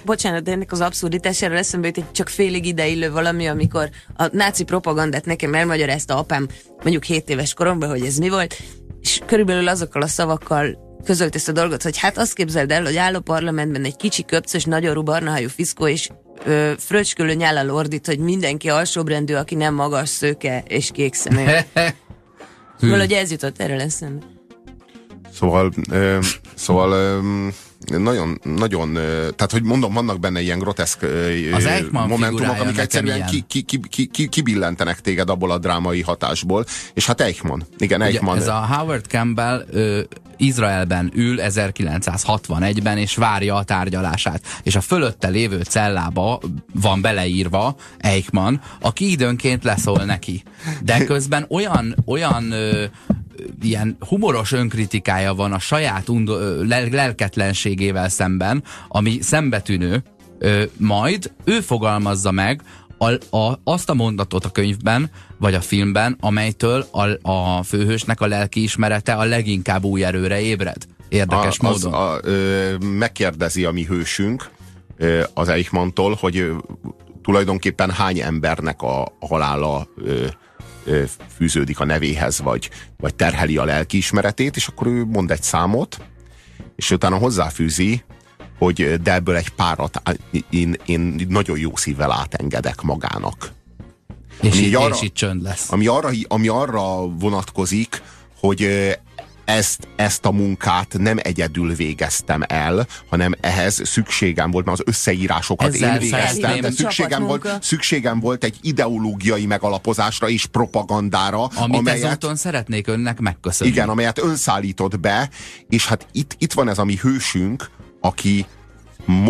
Bocsánat, de ennek az abszurditására eszembe jut egy csak félig ideillő valami, amikor a náci propagandát nekem elmagyarázta apám mondjuk 7 éves koromban, hogy ez mi volt, és körülbelül azokkal a szavakkal közölt ezt a dolgot, hogy hát azt képzeld el, hogy áll a parlamentben egy kicsi köpcös, nagyorú barnahajú fiszkó, és ö, fröcskölő nyállal ordít, hogy mindenki alsóbrendű, aki nem magas, szőke és kék szemű. Valahogy ez jutott erre eszembe. Szóval, ö, szóval ö, nagyon, nagyon, tehát hogy mondom, vannak benne ilyen groteszk az momentumok, amik egyszerűen ki, ki, ki, ki, ki, kibillentenek téged abból a drámai hatásból, és hát Eichmann, igen, Eichmann. Ugye, ez a Howard Campbell ö, Izraelben ül 1961-ben, és várja a tárgyalását. És a fölötte lévő cellába van beleírva Eichmann, aki időnként leszól neki. De közben olyan, olyan ö, ilyen humoros önkritikája van a saját undo, lel lelketlenségével szemben, ami szembetűnő, ö, majd ő fogalmazza meg a, a, azt a mondatot a könyvben, vagy a filmben, amelytől a, a főhősnek a lelkiismerete a leginkább új erőre ébred. Érdekes a, módon. Az, a, ö, megkérdezi a mi hősünk ö, az Eichmanntól, hogy ö, tulajdonképpen hány embernek a, a halála ö, fűződik a nevéhez, vagy, vagy terheli a lelkiismeretét, és akkor ő mond egy számot, és utána hozzáfűzi, hogy de ebből egy párat én, én nagyon jó szívvel átengedek magának. És, ami így, arra, és így csönd lesz. Ami arra, ami arra vonatkozik, hogy ezt, ezt a munkát nem egyedül végeztem el, hanem ehhez szükségem volt, mert az összeírásokat Ezzel én végeztem, de szükségem volt, szükségem volt egy ideológiai megalapozásra és propagandára, Amit amelyet, ezúton szeretnék önnek megköszönni. Igen, amelyet ön szállított be, és hát itt, itt van ez a mi hősünk, aki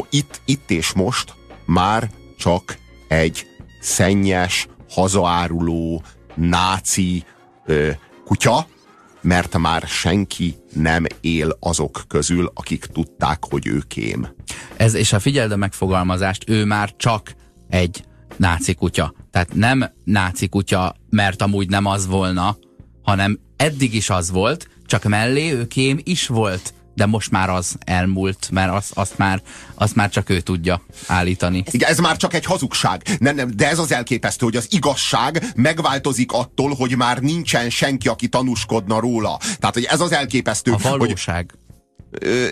itt, itt és most már csak egy szennyes, hazaáruló, náci ö, kutya, mert már senki nem él azok közül, akik tudták, hogy ő kém. Ez, és ha figyeld a megfogalmazást, ő már csak egy náci kutya. Tehát nem náci kutya, mert amúgy nem az volna, hanem eddig is az volt, csak mellé ő kém is volt de most már az elmúlt, mert azt, azt, már, azt már csak ő tudja állítani. Igen, ez már csak egy hazugság. Nem, nem, de ez az elképesztő, hogy az igazság megváltozik attól, hogy már nincsen senki, aki tanúskodna róla. Tehát, hogy ez az elképesztő. A valóság. Hogy, Ö,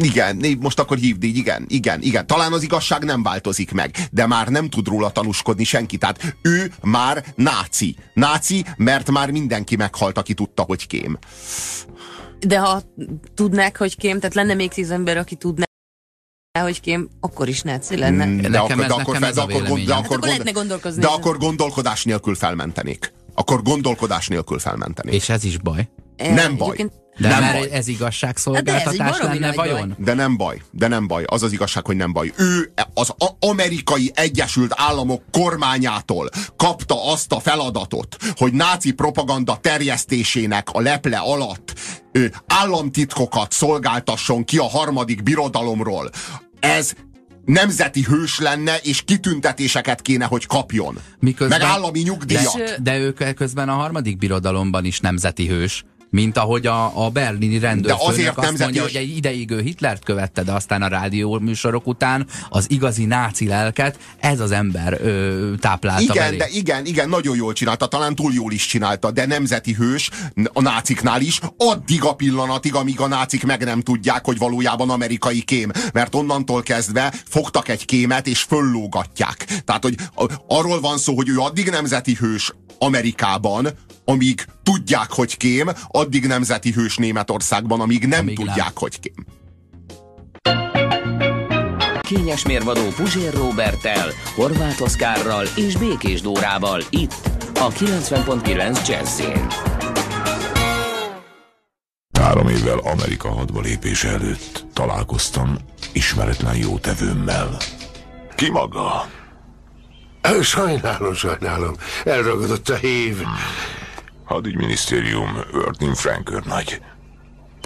igen, most akkor hívd így, igen, igen, igen. Talán az igazság nem változik meg, de már nem tud róla tanúskodni senki. Tehát ő már náci. Náci, mert már mindenki meghalt, aki tudta, hogy kém. De ha tudnák, hogy kém, tehát lenne még tíz ember, aki tudná, hogy kém, akkor is náci lenne. Mm, de nekem de akkor, fel, de akkor, gond, de akkor, hát akkor gondolkozni. De akkor gondolkodás nélkül felmentenék. Akkor gondolkodás nélkül felmentenék. És ez is baj. Nem baj. De nem baj. ez igazságszolgáltatás de ez lenne vajon? De nem baj, de nem baj. Az az igazság, hogy nem baj. Ő az amerikai Egyesült Államok kormányától kapta azt a feladatot, hogy náci propaganda terjesztésének a leple alatt ő államtitkokat szolgáltasson ki a harmadik birodalomról. Ez nemzeti hős lenne, és kitüntetéseket kéne, hogy kapjon. Miközben, Meg állami nyugdíjat. De, de ők közben a harmadik birodalomban is nemzeti hős Mint ahogy a, a berlini rendőrfőnök azért azt nemzeti mondja, hogy egy ideig ő Hitlert követte, de aztán a rádió műsorok után az igazi náci lelket ez az ember ö, táplálta Igen, belé. de igen, igen, nagyon jól csinálta, talán túl jól is csinálta, de nemzeti hős a náciknál is, addig a pillanatig, amíg a nácik meg nem tudják, hogy valójában amerikai kém. Mert onnantól kezdve fogtak egy kémet és föllógatják. Tehát, hogy arról van szó, hogy ő addig nemzeti hős Amerikában, amíg tudják, hogy kém, addig nemzeti hős Németországban, amíg nem Amíg nem. tudják, hogy kém. Kényes mérvadó Puzsér Robertel, Horváth Oszkárral és Békés Dórával itt a 90.9 Jazzin. Három évvel Amerika hadba lépése előtt találkoztam ismeretlen jótevőmmel. Ki maga? Sajnálom, sajnálom. Elragadott a hív. Hadügyminisztérium Örtin Frank nagy.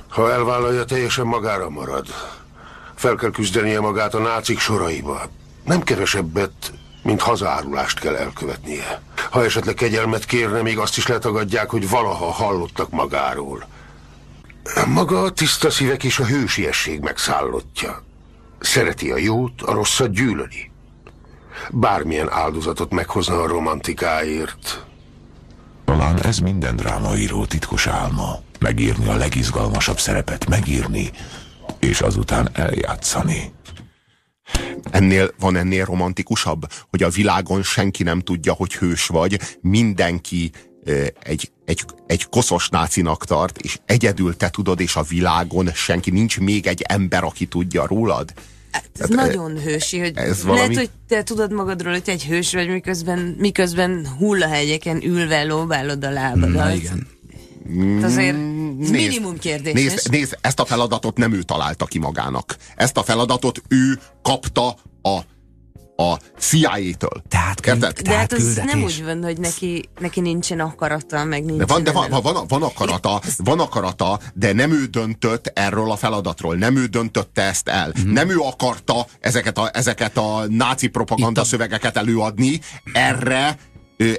Ha elvállalja, teljesen magára marad. Fel kell küzdenie magát a nácik soraiba. Nem kevesebbet, mint hazárulást kell elkövetnie. Ha esetleg kegyelmet kérne, még azt is letagadják, hogy valaha hallottak magáról. Maga a tiszta szívek és a hősiesség megszállottja. Szereti a jót, a rosszat gyűlöli. Bármilyen áldozatot meghozna a romantikáért. Talán ez minden drámaíró titkos álma. Megírni a legizgalmasabb szerepet, megírni, és azután eljátszani. Ennél van ennél romantikusabb, hogy a világon senki nem tudja, hogy hős vagy, mindenki egy, egy, egy koszos nácinak tart, és egyedül te tudod, és a világon senki, nincs még egy ember, aki tudja rólad. Ez Tehát, nagyon hősi, hogy ez valami- lehet, hogy te tudod magadról, hogy te egy hős vagy, miközben, miközben hullahegyeken ülve lóbálod a lábadat. Na igen. Hát Azért ez Nézd, minimum kérdés. Nézd, nézd, ezt a feladatot nem ő találta ki magának. Ezt a feladatot ő kapta a, a CIA-től. Tehát, Érted? de hát tehát az küldetés. nem úgy van, hogy neki, neki nincsen akarata, meg nincsen... De van, de van, van, van akarata, van akarata, de nem ő döntött erről a feladatról, nem ő döntötte ezt el, Mhm. nem ő akarta ezeket a, ezeket a náci propaganda a- szövegeket előadni, erre,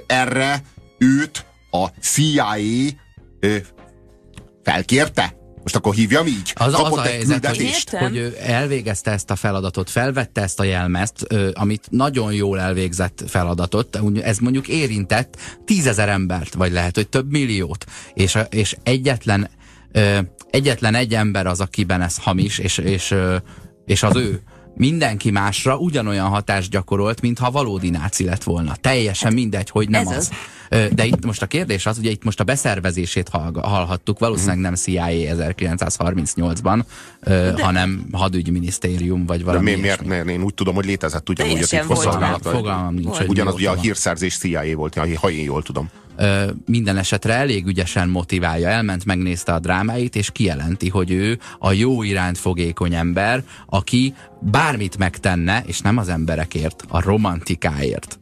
erre őt a CIA felkérte. Most akkor hívjam így? Az, az Kapott a egy helyzet, hogy? Értem. hogy ő elvégezte ezt a feladatot, felvette ezt a jelmezt, ö, amit nagyon jól elvégzett feladatot, ez mondjuk érintett tízezer embert, vagy lehet, hogy több milliót, és, a- és egyetlen, ö, egyetlen egy ember az, akiben ez hamis, és, és, ö, és az ő. Mindenki másra ugyanolyan hatást gyakorolt, mintha valódi náci lett volna. Teljesen mindegy, hogy nem az. az. De itt most a kérdés az, ugye itt most a beszervezését hallhattuk, valószínűleg nem CIA 1938-ban, ö, hanem hadügyminisztérium, vagy De valami mi, miért, miért? Én úgy tudom, hogy létezett ugyanúgy titkosszolgálat. már. Fogalmam nincs, hogy Ugyanaz ugye a hírszerzés CIA volt, ha én jól tudom. Ö, minden esetre elég ügyesen motiválja, elment, megnézte a drámáit, és kijelenti, hogy ő a jó iránt fogékony ember, aki bármit megtenne, és nem az emberekért, a romantikáért.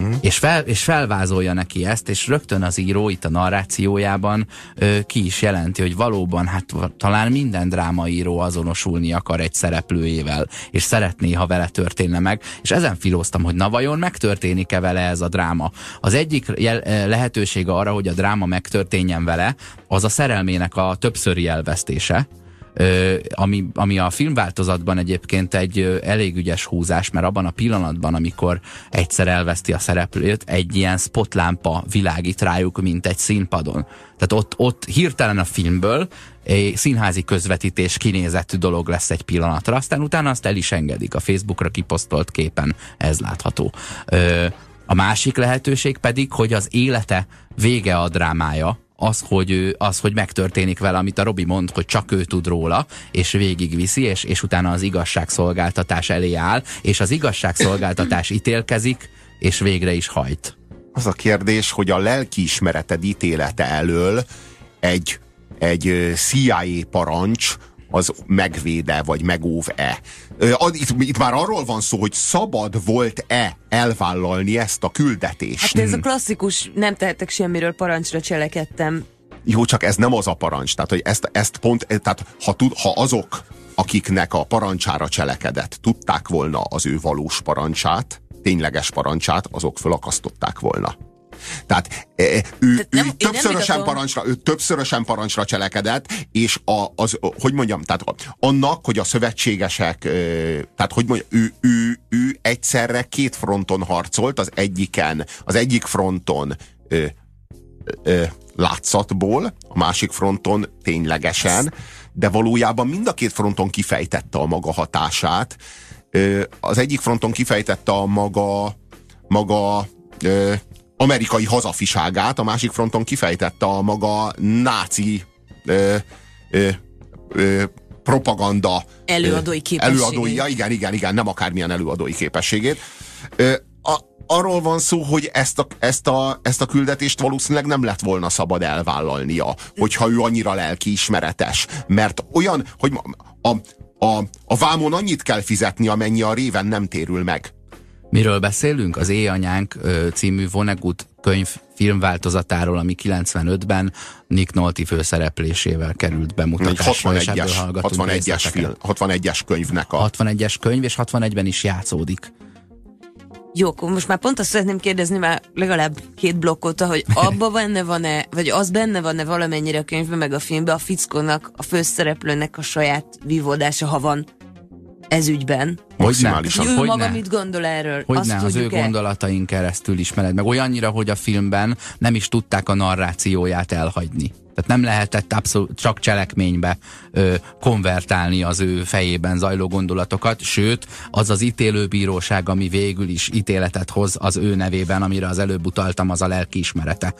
Mm. És, fel, és felvázolja neki ezt, és rögtön az író itt a narrációjában ö, ki is jelenti, hogy valóban hát talán minden drámaíró azonosulni akar egy szereplőjével, és szeretné, ha vele történne meg, és ezen filóztam, hogy na vajon megtörténik-e vele ez a dráma. Az egyik jel, eh, lehetőség arra, hogy a dráma megtörténjen vele, az a szerelmének a többszöri elvesztése, ami, ami a filmváltozatban egyébként egy elég ügyes húzás, mert abban a pillanatban, amikor egyszer elveszti a szereplőt, egy ilyen spotlámpa világít rájuk, mint egy színpadon. Tehát ott, ott hirtelen a filmből egy színházi közvetítés kinézetű dolog lesz egy pillanatra, aztán utána azt el is engedik. A Facebookra kiposztolt képen ez látható. A másik lehetőség pedig, hogy az élete vége a drámája, az, hogy, az, hogy megtörténik vele, amit a Robi mond, hogy csak ő tud róla, és végigviszi, és, és utána az igazságszolgáltatás elé áll, és az igazságszolgáltatás ítélkezik, és végre is hajt. Az a kérdés, hogy a lelkiismereted ítélete elől egy, egy CIA parancs az megvéde, vagy megóv-e. Itt, itt már arról van szó, hogy szabad volt-e elvállalni ezt a küldetést. Hát ez a klasszikus, nem tehetek semmiről, parancsra cselekedtem. Jó, csak ez nem az a parancs. Tehát, hogy ezt, ezt pont, tehát ha, tud, ha azok, akiknek a parancsára cselekedett, tudták volna az ő valós parancsát, tényleges parancsát, azok fölakasztották volna. Tehát ő, ő, nem, többszörösen parancsra, ő többszörösen parancsra cselekedett, és a, az, hogy mondjam, tehát annak, hogy a szövetségesek, tehát hogy mondjam, ő, ő, ő egyszerre két fronton harcolt, az egyiken, az egyik fronton ö, ö, látszatból, a másik fronton ténylegesen, de valójában mind a két fronton kifejtette a maga hatását. Az egyik fronton kifejtette a maga, maga amerikai hazafiságát, a másik fronton kifejtette a maga náci ö, ö, ö, propaganda előadói képességét. Előadói, ja, igen, igen, igen, nem akármilyen előadói képességét. Ö, a, arról van szó, hogy ezt a, ezt, a, ezt a küldetést valószínűleg nem lett volna szabad elvállalnia, hogyha ő annyira lelkiismeretes. Mert olyan, hogy a, a, a vámon annyit kell fizetni, amennyi a réven nem térül meg. Miről beszélünk? Az Éjanyánk című Vonnegut könyv filmváltozatáról, ami 95-ben Nick Nolte főszereplésével került bemutatásra, 61-es, 61-es, film, 61-es könyvnek a... 61-es könyv, és 61-ben is játszódik. Jó, akkor most már pont azt szeretném kérdezni már legalább két blokk óta, hogy abba benne van-e, vagy az benne van-e valamennyire a könyvben, meg a filmben a fickónak, a főszereplőnek a saját vívódása, ha van ez ügyben. Maximálisan. Hogy ő hogy maga ne? mit gondol erről? Hogy Azt ne, az ő gondolatain keresztül ismered meg. Olyannyira, hogy a filmben nem is tudták a narrációját elhagyni. Tehát nem lehetett abszolút csak cselekménybe ö, konvertálni az ő fejében zajló gondolatokat, sőt, az az ítélőbíróság, ami végül is ítéletet hoz az ő nevében, amire az előbb utaltam, az a lelkiismerete.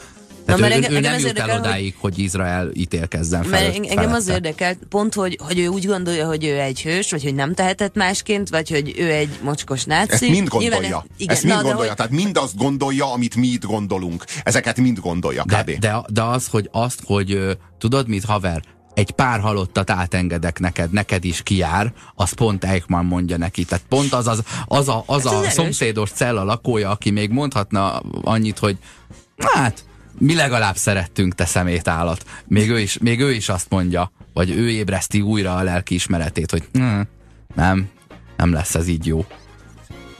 Tehát Na, ő, engem, ő nem jut el odáig, hogy... hogy Izrael ítélkezzen fel. Mert engem felette. az érdekel, pont, hogy, hogy ő úgy gondolja, hogy ő egy hős, vagy hogy nem tehetett másként, vagy hogy ő egy mocskos náci. Ezt mind gondolja. Nyilván, igen, Ezt mind na, gondolja. Hogy... Tehát mind azt gondolja, amit mi itt gondolunk. Ezeket mind gondolja. De, de, de az, hogy azt, hogy tudod mit, haver, egy pár halottat átengedek neked, neked is kijár, az pont Eichmann mondja neki. Tehát pont az, az, az a, az hát a szomszédos cella lakója, aki még mondhatna annyit, hogy hát mi legalább szerettünk te szemét állat. Még ő is, még ő is azt mondja, vagy ő ébreszti újra a lelki ismeretét, hogy hm, nem, nem lesz ez így jó.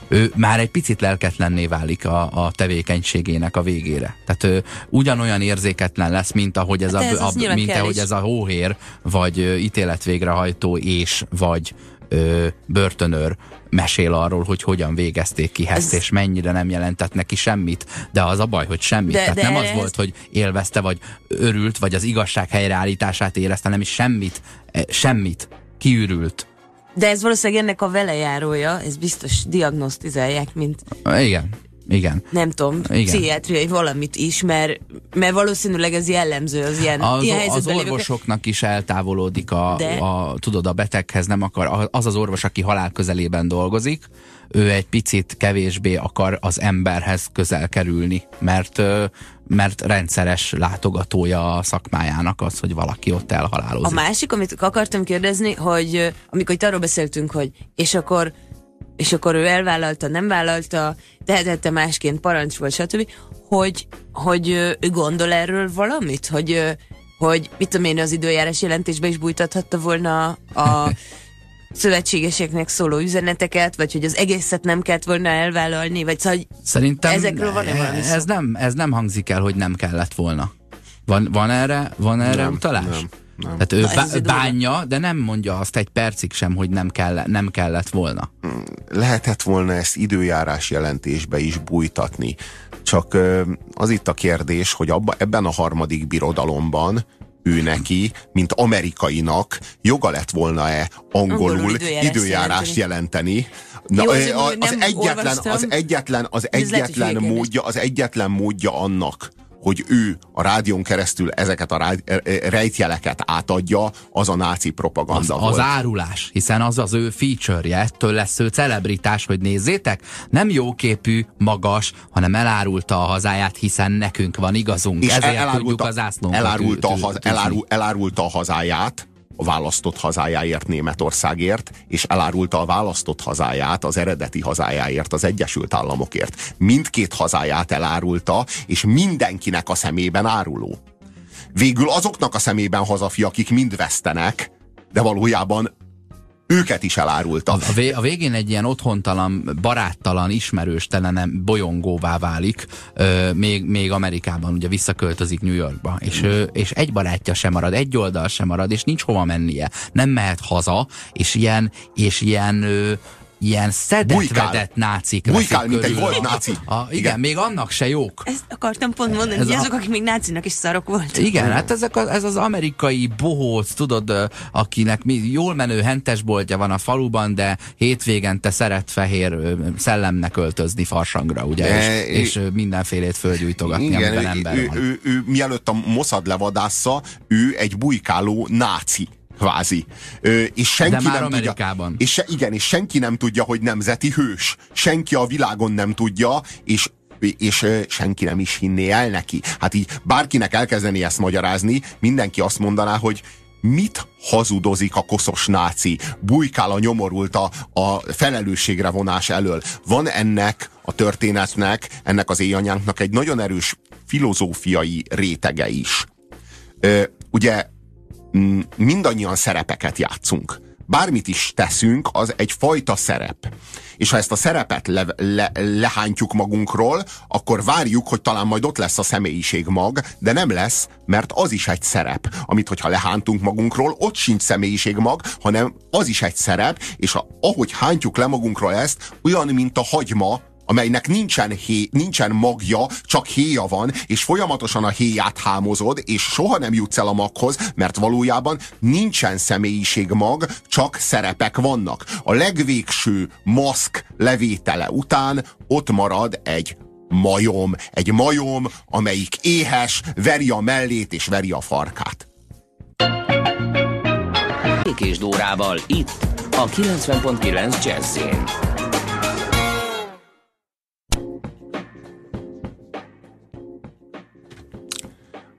Ő már egy picit lelketlenné válik a, a tevékenységének a végére. Tehát ő ugyanolyan érzéketlen lesz, mint ahogy ez, hát ez a, a, mint ahogy ez a hóhér, vagy ö, ítéletvégrehajtó és vagy ö, börtönőr mesél arról, hogy hogyan végezték ki ezt, Ez... és mennyire nem jelentett neki semmit, de az a baj, hogy semmit. De, Tehát de nem az ez... volt, hogy élvezte, vagy örült, vagy az igazság helyreállítását érezte, nem is semmit, eh, semmit, kiürült. De ez valószínűleg ennek a velejárója, ez biztos diagnosztizálják, mint... Igen. Igen. Nem tudom, Igen. pszichiátriai valamit is, mert, mert valószínűleg ez jellemző az ilyen, az, ilyen Az orvosoknak is eltávolodik a, De... a, tudod, a beteghez nem akar, az az orvos, aki halál közelében dolgozik, ő egy picit kevésbé akar az emberhez közel kerülni, mert mert rendszeres látogatója a szakmájának az, hogy valaki ott elhalálozik. A másik, amit akartam kérdezni, hogy amikor itt arról beszéltünk, hogy és akkor és akkor ő elvállalta, nem vállalta, tehetette másként, parancs volt, stb., hogy, hogy ő gondol erről valamit? Hogy, hogy mit tudom én, az időjárás jelentésbe is bújtathatta volna a szövetségeseknek szóló üzeneteket, vagy hogy az egészet nem kellett volna elvállalni, vagy szóval, Szerintem ezekről van -e valami ez nem, ez nem hangzik el, hogy nem kellett volna. Van, van erre, van erre nem, utalás? Nem. Nem. Tehát ő bá- bánja, de nem mondja azt egy percig sem, hogy nem, kell, nem kellett volna. Lehetett volna ezt időjárás jelentésbe is bújtatni. Csak az itt a kérdés, hogy abba, ebben a harmadik birodalomban ő neki, mint amerikainak joga lett volna-e angolul, angolul időjárás, időjárás jelenteni. jelenteni. Na, Jó, az, az, egyetlen, az egyetlen, az egyetlen módja, az egyetlen módja annak, hogy ő a rádión keresztül ezeket a rád, e, e, rejtjeleket átadja, az a náci propaganda az, volt. Az árulás, hiszen az az ő feature-je, ettől lesz ő celebritás, hogy nézzétek, nem jóképű, magas, hanem elárulta a hazáját, hiszen nekünk van igazunk, és ezért elárulta, tudjuk az ászlónkat elárulta, tű, tű, elárul, elárulta a hazáját, a választott hazájáért Németországért, és elárulta a választott hazáját az eredeti hazájáért, az Egyesült Államokért. Mindkét hazáját elárulta, és mindenkinek a szemében áruló. Végül azoknak a szemében hazafi, akik mind vesztenek, de valójában őket is elárulta. A, a végén egy ilyen otthontalan, baráttalan, ismerőstelenem bolyongóvá válik, ö, még, még Amerikában ugye visszaköltözik New Yorkba, és, ö, és egy barátja sem marad, egy oldal sem marad, és nincs hova mennie. Nem mehet haza, és ilyen, és ilyen ö, ilyen szedett nácik. Bujkál, mint egy volt náci. A, igen, igen, még annak se jók. Ezt akartam pont mondani, ez hogy a... azok, akik még nácinak is szarok voltak. Igen, hát ezek a, ez az amerikai bohóc, tudod, akinek mi, jól menő hentesboltja van a faluban, de hétvégente szeret fehér szellemnek öltözni farsangra, ugye, e, és, és mindenfélét földgyújtogatni, igen, amiben ember ő, van. Ő, ő, ő, mielőtt a Mossad levadásza, ő egy bujkáló náci kvázi. Ö, és senki De már nem Amerikában. Tudja, és se, igen, és senki nem tudja, hogy nemzeti hős. Senki a világon nem tudja, és és senki nem is hinné el neki. Hát így bárkinek elkezdeni ezt magyarázni, mindenki azt mondaná, hogy mit hazudozik a koszos náci, bujkál a nyomorult a, a felelősségre vonás elől. Van ennek a történetnek, ennek az éjanyánknak egy nagyon erős filozófiai rétege is. Ö, ugye mindannyian szerepeket játszunk. Bármit is teszünk, az egyfajta szerep. És ha ezt a szerepet le, le, lehántjuk magunkról, akkor várjuk, hogy talán majd ott lesz a személyiség mag, de nem lesz, mert az is egy szerep. Amit, hogyha lehántunk magunkról, ott sincs személyiség mag, hanem az is egy szerep, és a, ahogy hántjuk le magunkról ezt, olyan, mint a hagyma, amelynek nincsen, hé, nincsen magja, csak héja van, és folyamatosan a héját hámozod, és soha nem jutsz el a maghoz, mert valójában nincsen személyiség mag, csak szerepek vannak. A legvégső maszk levétele után ott marad egy majom, egy majom, amelyik éhes, veri a mellét és veri a farkát. Békés Dórával itt a 90.9 Jazzin.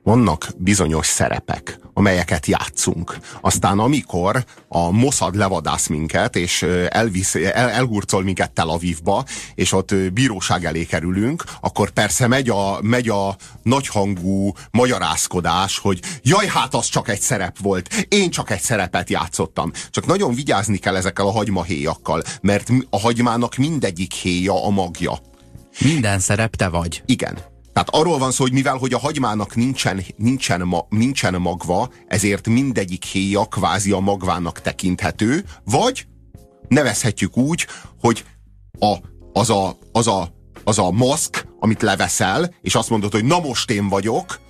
Vannak bizonyos szerepek, amelyeket játszunk. Aztán amikor a Mossad levadász minket, és elvisz, el, elhurcol minket Tel Avivba, és ott bíróság elé kerülünk, akkor persze megy a, megy a nagyhangú magyarázkodás, hogy jaj, hát az csak egy szerep volt, én csak egy szerepet játszottam. Csak nagyon vigyázni kell ezekkel a hagymahéjakkal, mert a hagymának mindegyik héja a magja. Minden szerep te vagy. Igen. Tehát arról van szó, hogy mivel hogy a hagymának nincsen, nincsen, ma, nincsen magva, ezért mindegyik héja kvázi a magvának tekinthető, vagy nevezhetjük úgy, hogy a, az, a, az, a, az a maszk, amit leveszel, és azt mondod, hogy na most én vagyok,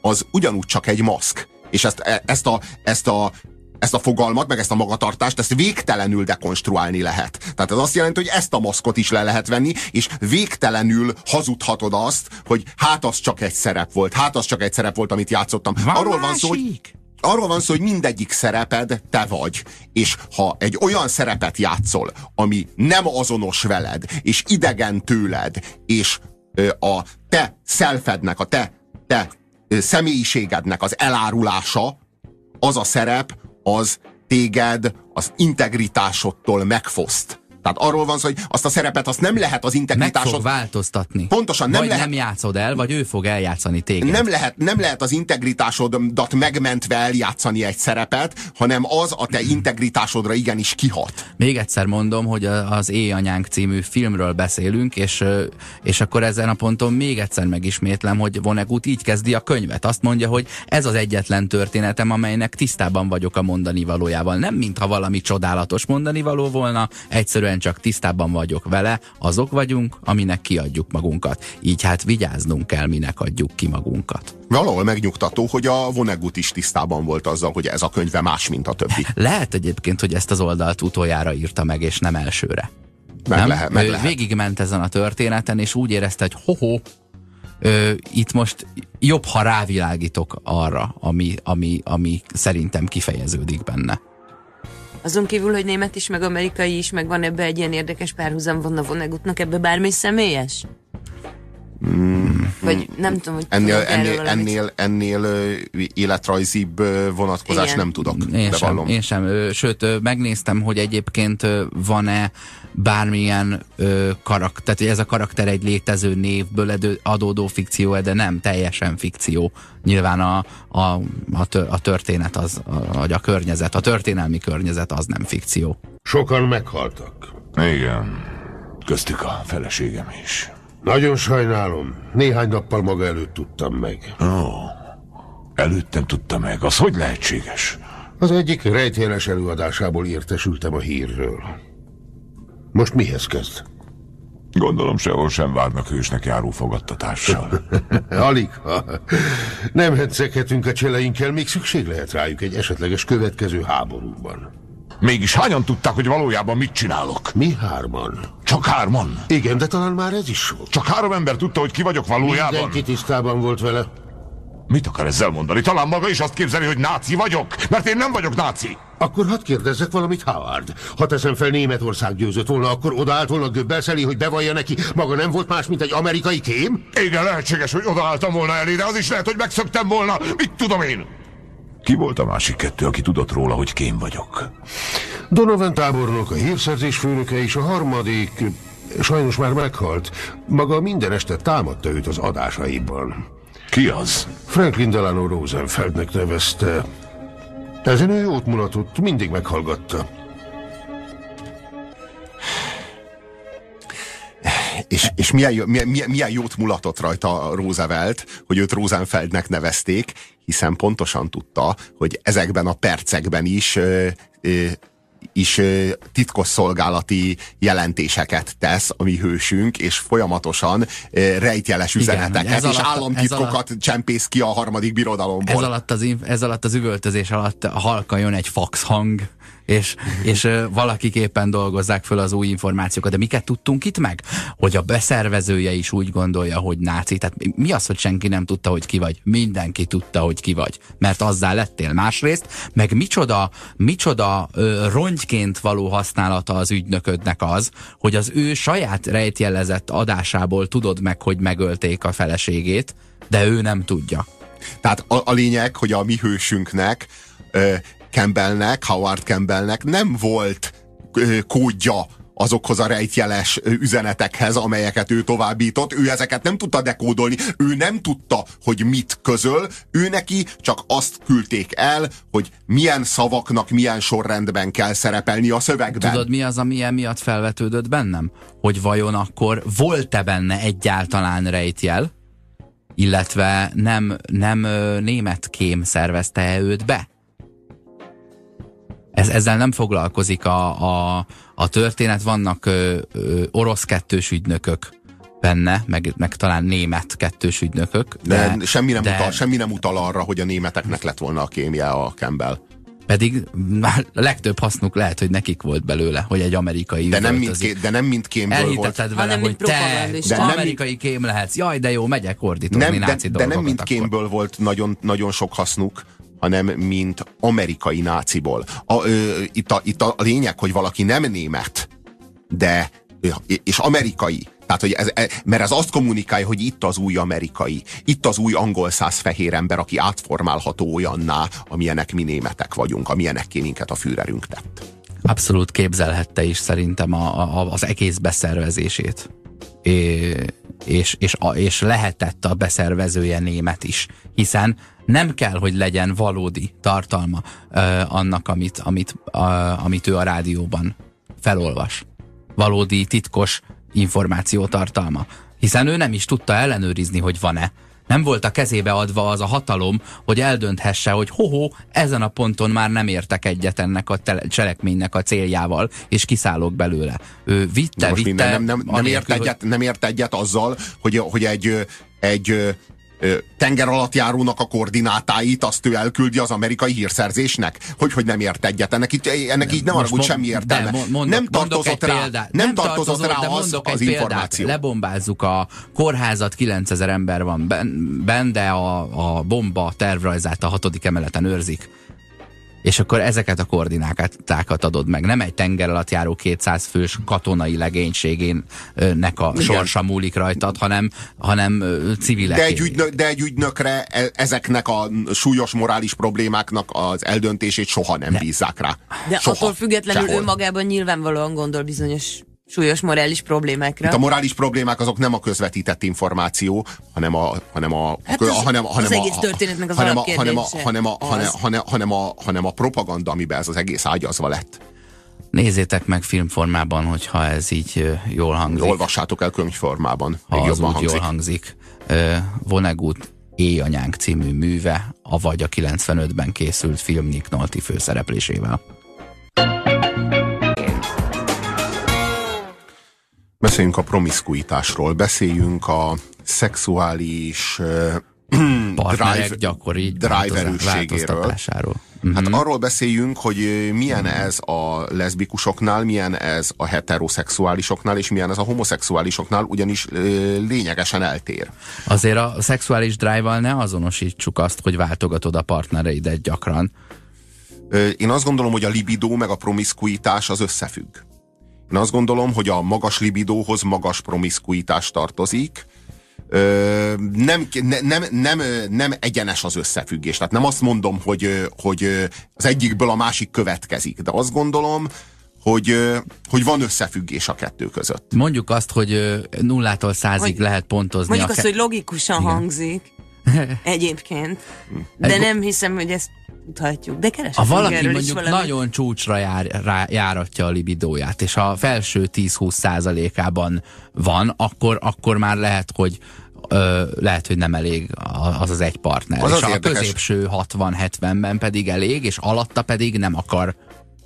az ugyanúgy csak egy maszk. És ezt, e, ezt, a, ezt a ezt a fogalmat, meg ezt a magatartást, ezt végtelenül dekonstruálni lehet. Tehát ez azt jelenti, hogy ezt a maszkot is le lehet venni, és végtelenül hazudhatod azt, hogy hát az csak egy szerep volt, hát az csak egy szerep volt, amit játszottam. Van Arról van szó, hogy Arról van szó, hogy mindegyik szereped te vagy. És ha egy olyan szerepet játszol, ami nem azonos veled, és idegen tőled, és a te szelfednek, a te, te személyiségednek az elárulása, az a szerep, az téged az integritásodtól megfoszt. Tehát arról van szó, hogy azt a szerepet azt nem lehet az integritásod... Meg fog változtatni. Pontosan nem vagy lehet... nem játszod el, vagy ő fog eljátszani téged. Nem lehet, nem lehet az integritásodat megmentve eljátszani egy szerepet, hanem az a te integritásodra igenis kihat. Még egyszer mondom, hogy az Éjanyánk című filmről beszélünk, és, és akkor ezen a ponton még egyszer megismétlem, hogy Vonnegut így kezdi a könyvet. Azt mondja, hogy ez az egyetlen történetem, amelynek tisztában vagyok a mondani valójával. Nem mintha valami csodálatos mondani való volna, egyszerűen egyszerűen csak tisztában vagyok vele, azok vagyunk, aminek kiadjuk magunkat. Így hát vigyáznunk kell, minek adjuk ki magunkat. Valahol megnyugtató, hogy a Vonnegut is tisztában volt azzal, hogy ez a könyve más, mint a többi. Lehet egyébként, hogy ezt az oldalt utoljára írta meg, és nem elsőre. Meg nem? lehet, meg lehet. Végigment ezen a történeten, és úgy érezte, hogy hoho, ö, itt most jobb, ha rávilágítok arra, ami, ami, ami szerintem kifejeződik benne. Azon kívül, hogy német is, meg amerikai is, meg van ebbe egy ilyen érdekes párhuzam, van a Vonnegutnak ebbe bármi személyes? Mm. Vagy nem tudom, hogy ennél, ennél, ennél, ennél életrajzibb vonatkozás Igen. nem tudok. Én sem, én sem. Sőt, megnéztem, hogy egyébként van-e bármilyen ö, karakter, tehát hogy ez a karakter egy létező névből adódó fikció, de nem teljesen fikció. Nyilván a, a, a, a történet, az, a, vagy a környezet, a történelmi környezet az nem fikció. Sokan meghaltak. Igen, köztük a feleségem is. Nagyon sajnálom. Néhány nappal maga előtt tudtam meg. Ó, oh, előttem tudta meg. Az hogy lehetséges? Az egyik rejtjeles előadásából értesültem a hírről. Most mihez kezd? Gondolom sehol sem várnak hősnek járó fogadtatással. Alig, ha nem henceghetünk a cseleinkkel, még szükség lehet rájuk egy esetleges következő háborúban. Mégis hányan tudták, hogy valójában mit csinálok? Mi hárman? Csak hárman? Igen, de talán már ez is sok. Csak három ember tudta, hogy ki vagyok valójában? Mindenki tisztában volt vele. Mit akar ezzel mondani? Talán maga is azt képzeli, hogy náci vagyok? Mert én nem vagyok náci. Akkor hadd kérdezzek valamit, Howard. Ha teszem fel Németország győzött volna, akkor odaállt volna Göbbels elé, hogy bevallja neki, maga nem volt más, mint egy amerikai kém? Igen, lehetséges, hogy odaálltam volna elé, de az is lehet, hogy megszöktem volna. Mit tudom én? Ki volt a másik kettő, aki tudott róla, hogy kém vagyok? Donovan tábornok, a hírszerzés főnöke és a harmadik... Sajnos már meghalt. Maga minden este támadta őt az adásaiban. Ki az? Franklin Delano Rosenfeldnek nevezte. Ezen ő jót mulatott, mindig meghallgatta. És, és milyen, milyen, milyen jót mulatott rajta Roosevelt, hogy őt Rosenfeldnek nevezték, hiszen pontosan tudta, hogy ezekben a percekben is ö, ö, is titkosszolgálati jelentéseket tesz a mi hősünk, és folyamatosan rejtjeles üzeneteket Igen, és alatt, államtitkokat alatt, csempész ki a harmadik birodalomból. Ez alatt az, ez alatt az üvöltözés alatt halkan jön egy fax hang, és, és valakik éppen dolgozzák föl az új információkat. De miket tudtunk itt meg? Hogy a beszervezője is úgy gondolja, hogy náci. Tehát mi az, hogy senki nem tudta, hogy ki vagy? Mindenki tudta, hogy ki vagy. Mert azzá lettél másrészt, meg micsoda, micsoda ö, rongyként való használata az ügynöködnek az, hogy az ő saját rejtjelezett adásából tudod meg, hogy megölték a feleségét, de ő nem tudja. Tehát a, a lényeg, hogy a mi hősünknek Campbellnek, Howard Campbellnek nem volt kódja azokhoz a rejtjeles üzenetekhez, amelyeket ő továbbított. Ő ezeket nem tudta dekódolni, ő nem tudta, hogy mit közöl, ő neki csak azt küldték el, hogy milyen szavaknak milyen sorrendben kell szerepelni a szövegben. Tudod, mi az, ami emiatt felvetődött bennem? Hogy vajon akkor volt-e benne egyáltalán rejtjel, illetve nem, nem német kém szervezte -e őt be? Ez, ezzel nem foglalkozik a, a, a történet, vannak ö, ö, orosz kettős ügynökök benne, meg, meg talán német kettős ügynökök. De, de semmi, nem de, utal, semmi nem utal arra, hogy a németeknek lett volna a kémje a Campbell. Pedig már a legtöbb hasznuk lehet, hogy nekik volt belőle, hogy egy amerikai de nem, mint ké, de nem mint kémből volt. vele, hogy te de amerikai kém lehetsz. Jaj, de jó, megyek ordítani nem, de, de nem mint kémből volt nagyon, nagyon sok hasznuk, hanem mint amerikai náciból. A, ö, itt, a, itt a lényeg, hogy valaki nem német, de és amerikai. Tehát, hogy ez, e, mert ez azt kommunikálja, hogy itt az új amerikai, itt az új angol száz fehér ember, aki átformálható olyanná, amilyenek mi németek vagyunk, amilyenek minket a Führerünk tett. Abszolút képzelhette is szerintem a, a, az egész beszervezését. É, és, és, a, és lehetett a beszervezője német is, hiszen nem kell, hogy legyen valódi tartalma ö, annak, amit, amit, a, amit ő a rádióban felolvas. Valódi titkos információ tartalma. Hiszen ő nem is tudta ellenőrizni, hogy van-e. Nem volt a kezébe adva az a hatalom, hogy eldönthesse, hogy hoho, ezen a ponton már nem értek egyet ennek a cselekménynek a céljával, és kiszállok belőle. Ő vitte, vitte. nem, nem, nem, ért egyet, nem ért egyet azzal, hogy, hogy egy, egy tenger alatt járónak a koordinátáit azt ő elküldi az amerikai hírszerzésnek? Hogy, hogy nem ért egyet? Ennek, itt, ennek így nem arra, hogy semmi értelme. Mondok, nem tartozott rá, példát, nem, nem tartozott rá az, az információ. Lebombázzuk a kórházat, 9000 ember van benne, de a, a bomba tervrajzát a hatodik emeleten őrzik. És akkor ezeket a koordinátákat adod meg. Nem egy tenger alatt járó 200 fős katonai legénységének a Igen. sorsa múlik rajtad, hanem, hanem civilek. De egy, ügynök, de egy ügynökre e, ezeknek a súlyos morális problémáknak az eldöntését soha nem de. bízzák rá. De soha. attól függetlenül Sehol. ő magában nyilvánvalóan gondol bizonyos súlyos morális problémákra. Itt a morális problémák azok nem a közvetített információ, hanem a, hanem a, hát az, hanem, hanem az a, egész történetnek az hanem a, hanem a, hanem a, hanem, a, hanem a propaganda, amiben ez az egész ágyazva lett. Nézzétek meg filmformában, hogyha ez így jól hangzik. Olvassátok el könyvformában. Ha az úgy hangzik. jól hangzik. Vonnegut Éjanyánk című műve, avagy a 95-ben készült film Nick Nolte főszereplésével. Beszéljünk a promiszkuitásról, beszéljünk a szexuális drive, gyakori drive erősségéről. Hát mm-hmm. arról beszéljünk, hogy milyen ez a leszbikusoknál, milyen ez a heteroszexuálisoknál, és milyen ez a homoszexuálisoknál, ugyanis lényegesen eltér. Azért a szexuális drive-val ne azonosítsuk azt, hogy váltogatod a partnereidet gyakran. Én azt gondolom, hogy a libidó meg a promiszkuitás az összefügg. Én azt gondolom, hogy a magas libidóhoz magas promiszkuitás tartozik, Ö, nem, nem, nem, nem egyenes az összefüggés. Tehát nem azt mondom, hogy, hogy az egyikből a másik következik, de azt gondolom, hogy, hogy van összefüggés a kettő között. Mondjuk azt, hogy nullától százig lehet pontozni. Mondjuk azt, hogy logikusan Igen. hangzik egyébként, de nem hiszem, hogy ezt tudhatjuk. De keresek Ha valaki mondjuk valami... nagyon csúcsra jár, rá, járatja a libidóját, és a felső 10-20 százalékában van, akkor, akkor már lehet, hogy ö, lehet, hogy nem elég az az egy partner. Az és az a érdekes. középső 60-70-ben pedig elég, és alatta pedig nem akar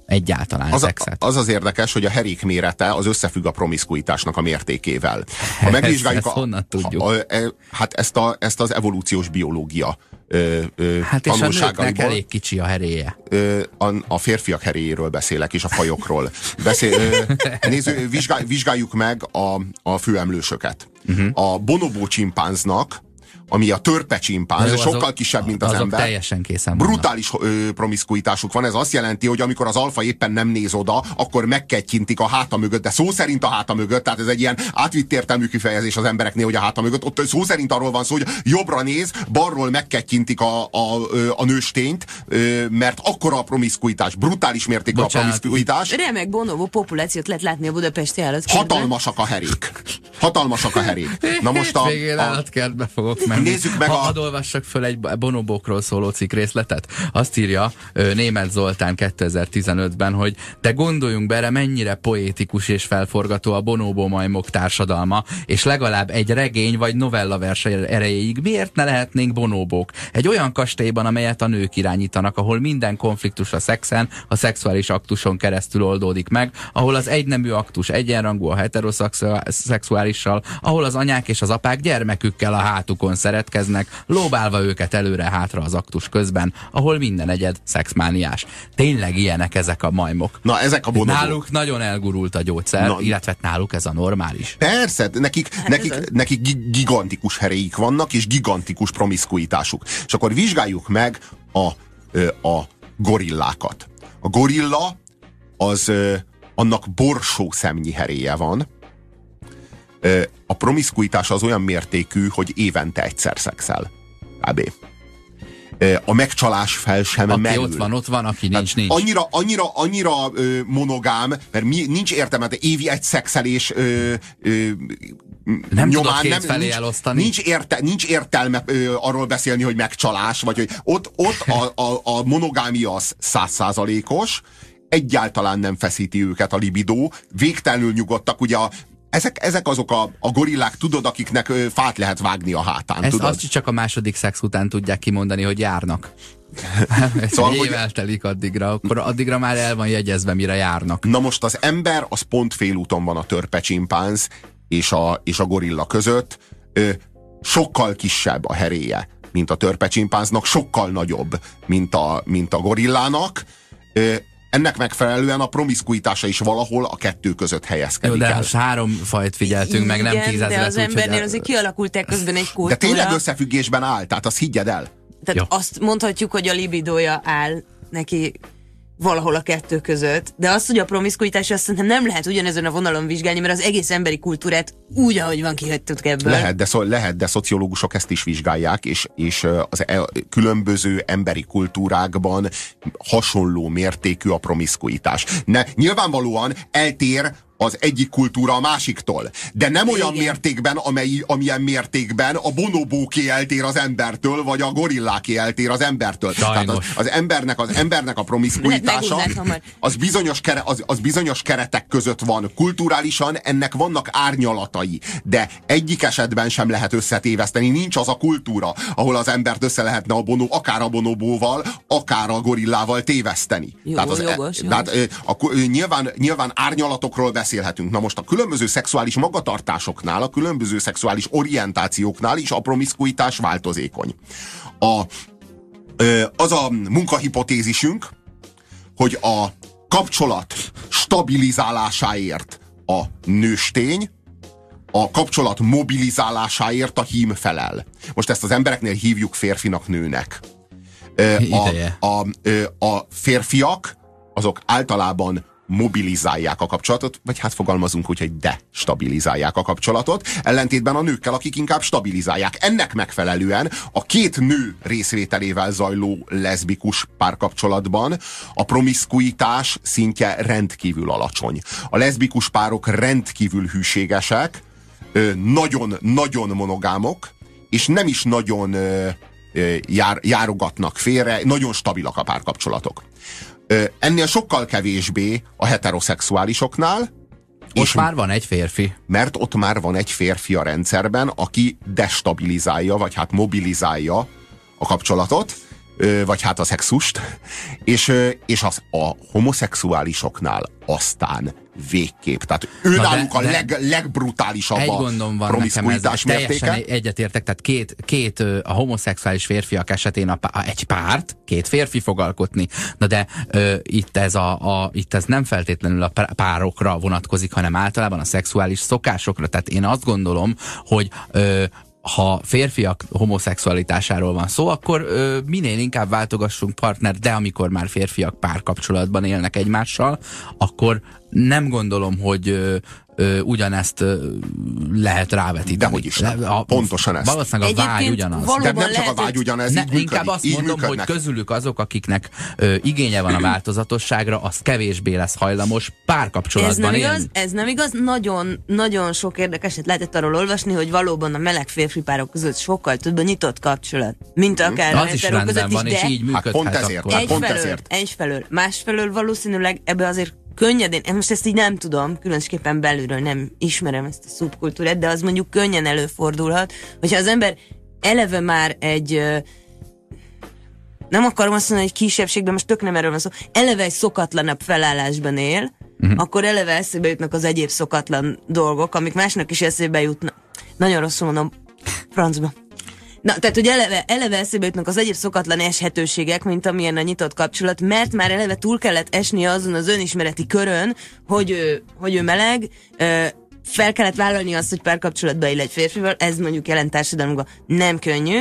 egyáltalán az, szexet. Az az érdekes, hogy a herék mérete az összefügg a promiszkuitásnak a mértékével. Ha megvizsgáljuk, ezt, ezt tudjuk? A, a, a, hát ezt, a, ezt az evolúciós biológia ö, ö, hát és a nőknek elég kicsi a heréje. Ö, a, a férfiak heréjéről beszélek, és a fajokról. Beszél, ö, nézzük, vizsgálj, vizsgáljuk meg a, a főemlősöket. Uh-huh. A bonobó csimpánznak ami a törpe csimpánz, Jó, sokkal kisebb, mint az azok ember. teljesen készen Brutális ö, promiszkuitásuk van, ez azt jelenti, hogy amikor az alfa éppen nem néz oda, akkor megkettyintik a háta mögött, de szó szerint a háta mögött, tehát ez egy ilyen átvitt értelmű kifejezés az embereknél, hogy a háta mögött, ott szó szerint arról van szó, hogy jobbra néz, balról megkettyintik a, a, a nőstényt, mert akkora a promiszkuitás, brutális mértékű a promiszkuitás. Remek bonobo populációt lehet látni a budapesti állatkertben. Hatalmasak a herék. Hatalmasak a herék. Na most a... Végén állatkertbe fogok menni. Nézzük meg ha a... Hadd olvassak föl egy bonobokról szóló cikk-részletet. Azt írja német Zoltán 2015-ben, hogy de gondoljunk bele, mennyire poétikus és felforgató a bonobó majmok társadalma, és legalább egy regény vagy novella verse erejéig miért ne lehetnénk bonobók? Egy olyan kastélyban, amelyet a nők irányítanak, ahol minden konfliktus a szexen, a szexuális aktuson keresztül oldódik meg, ahol az egynemű aktus egyenrangú a heteroszexuálissal, ahol az anyák és az apák gyermekükkel a hátukon szeretkeznek, lóbálva őket előre-hátra az aktus közben, ahol minden egyed szexmániás. Tényleg ilyenek ezek a majmok. Na, ezek a bonobók. Náluk nagyon elgurult a gyógyszer, Na, illetve náluk ez a normális. Persze, nekik, hát nekik, nekik gigantikus heréik vannak, és gigantikus promiszkuitásuk. És akkor vizsgáljuk meg a, a gorillákat. A gorilla az annak borsó szemnyi heréje van, a promiszkuitás az olyan mértékű, hogy évente egyszer szexel. Kb. A megcsalás fel sem aki merül. ott van, ott van, aki nincs, hát nincs. Annyira, annyira, annyira ö, monogám, mert mi, nincs értelme, de évi egy szexelés ö, ö, nem nyomán nem, felé nincs, elosztani. Nincs, érte, nincs értelme ö, arról beszélni, hogy megcsalás, vagy hogy ott, ott a, a, a monogámia az százszázalékos, egyáltalán nem feszíti őket a libidó, végtelenül nyugodtak, ugye a ezek, ezek azok a, a gorillák, tudod, akiknek ö, fát lehet vágni a hátán. Ezt tudod? azt csak a második szex után tudják kimondani, hogy járnak. szóval, év eltelik addigra, akkor addigra már el van jegyezve, mire járnak. Na most az ember, az pont félúton van a törpe csimpánz és a, és a gorilla között. Ö, sokkal kisebb a heréje, mint a törpe csimpánznak, sokkal nagyobb, mint a, mint a gorillának. Ö, ennek megfelelően a promiszkuitása is valahol a kettő között helyezkedik Jó, de el. három fajt figyeltünk meg, nem tízezret. de az embernél azért kialakult közben egy kultúra. De tényleg összefüggésben áll, tehát azt higgyed el. Tehát ja. azt mondhatjuk, hogy a libidója áll neki valahol a kettő között. De azt, hogy a promiszkuitás azt szerintem nem lehet ugyanezen a vonalon vizsgálni, mert az egész emberi kultúrát úgy, ahogy van, kihagytuk ebből. Lehet, de, szó, lehet, de szociológusok ezt is vizsgálják, és, és az e, különböző emberi kultúrákban hasonló mértékű a promiszkuitás. Ne, nyilvánvalóan eltér az egyik kultúra a másiktól. De nem olyan Igen. mértékben, amely, amilyen mértékben a bonobóké eltér az embertől, vagy a gorilláké eltér az embertől. Tehát az, az, embernek, az embernek a promiszkuitása az bizonyos, kere, az, az bizonyos keretek között van. Kulturálisan ennek vannak árnyalatai, de egyik esetben sem lehet összetéveszteni. Nincs az a kultúra, ahol az embert össze lehetne a bonó, akár a bonobóval, akár a gorillával téveszteni. Jó, tehát az, jogos, jogos. Tehát, a, a, nyilván, nyilván árnyalatokról beszélhetünk. Na most a különböző szexuális magatartásoknál, a különböző szexuális orientációknál is a promiszkuitás változékony. A, az a munkahipotézisünk, hogy a kapcsolat stabilizálásáért a nőstény, a kapcsolat mobilizálásáért a hím felel. Most ezt az embereknél hívjuk férfinak, nőnek. A, a, a, a férfiak azok általában mobilizálják a kapcsolatot, vagy hát fogalmazunk úgy, hogy destabilizálják a kapcsolatot, ellentétben a nőkkel, akik inkább stabilizálják. Ennek megfelelően a két nő részvételével zajló leszbikus párkapcsolatban a promiszkuitás szintje rendkívül alacsony. A leszbikus párok rendkívül hűségesek, nagyon-nagyon monogámok, és nem is nagyon jár, járogatnak félre, nagyon stabilak a párkapcsolatok. Ennél sokkal kevésbé a heteroszexuálisoknál, ott és már van egy férfi. Mert ott már van egy férfi a rendszerben, aki destabilizálja, vagy hát mobilizálja a kapcsolatot, vagy hát a szexust, és, és az, a homoszexuálisoknál aztán végképp. Tehát ő náluk a leg, legbrutálisabb egy gondom van nekem ez, teljesen egyetértek, tehát két, két a homoszexuális férfiak esetén a, a, egy párt, két férfi fog alkotni, na de ö, itt, ez a, a, itt ez nem feltétlenül a párokra vonatkozik, hanem általában a szexuális szokásokra, tehát én azt gondolom, hogy ö, ha férfiak homoszexualitásáról van szó, akkor ö, minél inkább váltogassunk partner, de amikor már férfiak párkapcsolatban élnek egymással, akkor nem gondolom, hogy ö, ö, ugyanezt ö, lehet rávetíteni. De hogy is nem. A, Pontosan ez. Valószínűleg a vágy ugyanaz. De nem csak a vágy ugyanez, ne, így Inkább azt így mondom, működnek. hogy közülük azok, akiknek ö, igénye van a változatosságra, az kevésbé lesz hajlamos párkapcsolatban ez nem igaz, Ez nem igaz, nagyon, nagyon sok érdekeset lehetett arról olvasni, hogy valóban a meleg férfi párok között sokkal több a nyitott kapcsolat, mint akár az a is között van, is, de és így működhet hát pont ezért, akkor. Hát pont ezért. Egyfelől, másfelől valószínűleg ebbe azért könnyedén, én most ezt így nem tudom, különösképpen belülről nem ismerem ezt a szubkultúrát, de az mondjuk könnyen előfordulhat, hogyha az ember eleve már egy nem akarom azt mondani, hogy kisebbségben, most tök nem erről van szó, eleve egy szokatlanabb felállásban él, uh-huh. akkor eleve eszébe jutnak az egyéb szokatlan dolgok, amik másnak is eszébe jutnak. Nagyon rosszul mondom, francba. Na, tehát, hogy eleve, eleve eszébe jutnak az egyéb szokatlan eshetőségek, mint amilyen a nyitott kapcsolat, mert már eleve túl kellett esni azon az önismereti körön, hogy ő, hogy ő meleg, fel kellett vállalni azt, hogy párkapcsolatba él egy férfival, ez mondjuk jelent társadalmunkban nem könnyű,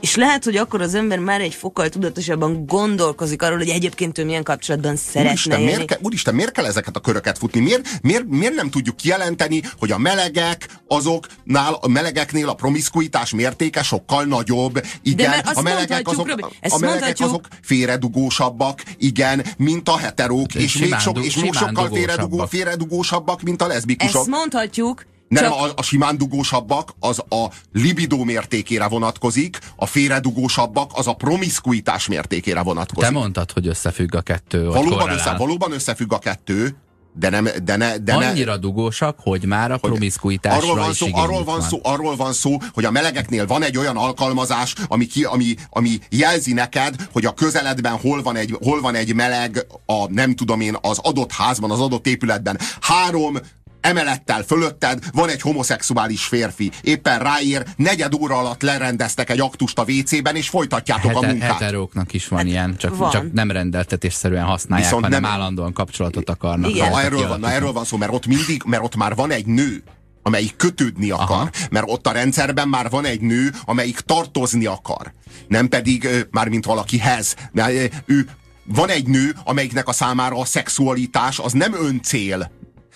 és lehet, hogy akkor az ember már egy fokkal tudatosabban gondolkozik arról, hogy egyébként ő milyen kapcsolatban szeretne úristen, élni. Miért ke, úristen, miért kell ezeket a köröket futni? Miért, miért, miért nem tudjuk kijelenteni, hogy a melegek, azoknál, a melegeknél a promiszkuitás mértéke sokkal nagyobb. Igen, De a melegek azok, a melegek azok félredugósabbak, igen, mint a heterók, és, és még, sok, és még sokkal félredugó, félredugósabbak, mint a leszbikusok. Ezt mondhatjuk, nem, Csak... a, a simán dugósabbak az a libidó mértékére vonatkozik, a félredugósabbak az a promiszkuitás mértékére vonatkozik. Te mondtad, hogy összefügg a kettő. Valóban, össze, valóban összefügg a kettő, de nem, de ne, de Annyira ne, dugósak, hogy már a promiszkuitásra arról van szó, is arról van, szó, arról van szó, hogy a melegeknél van egy olyan alkalmazás, ami, ki, ami, ami jelzi neked, hogy a közeledben hol van, egy, hol van egy meleg, a nem tudom én, az adott házban, az adott épületben. Három emelettel fölötted van egy homoszexuális férfi. Éppen ráér, negyed óra alatt lerendeztek egy aktust a WC-ben, és folytatjátok Hete, a munkát. Heteróknak is van hát, ilyen, csak, van. csak nem rendeltetésszerűen használják, Viszont hanem nem... állandóan kapcsolatot akarnak. Igen. Na, erről van, na, erről van szó, mert ott mindig, mert ott már van egy nő, amelyik kötődni akar, Aha. mert ott a rendszerben már van egy nő, amelyik tartozni akar. Nem pedig már mint valakihez. Mert ő van egy nő, amelyiknek a számára a szexualitás az nem öncél.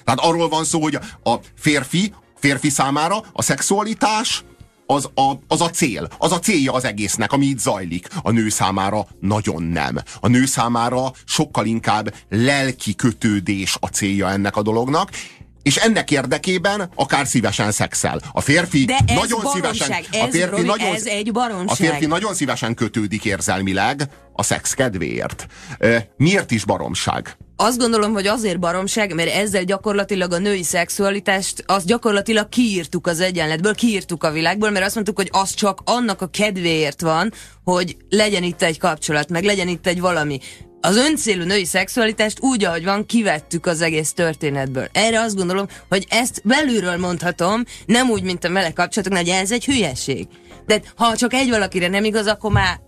Tehát arról van szó, hogy a férfi, férfi számára a szexualitás az a, az a cél. Az a célja az egésznek, ami itt zajlik. A nő számára nagyon nem. A nő számára sokkal inkább lelki kötődés a célja ennek a dolognak, és ennek érdekében akár szívesen szexel. A férfi De ez nagyon baromság. szívesen, Ez, a férfi Robi, nagyon, ez egy baromság. a férfi nagyon szívesen kötődik érzelmileg a szex kedvéért. Miért is baromság? Azt gondolom, hogy azért baromság, mert ezzel gyakorlatilag a női szexualitást, azt gyakorlatilag kiírtuk az egyenletből, kiírtuk a világból, mert azt mondtuk, hogy az csak annak a kedvéért van, hogy legyen itt egy kapcsolat, meg legyen itt egy valami az öncélú női szexualitást úgy, ahogy van, kivettük az egész történetből. Erre azt gondolom, hogy ezt belülről mondhatom, nem úgy, mint a meleg kapcsolatoknál, hogy ez egy hülyeség. De ha csak egy valakire nem igaz, akkor már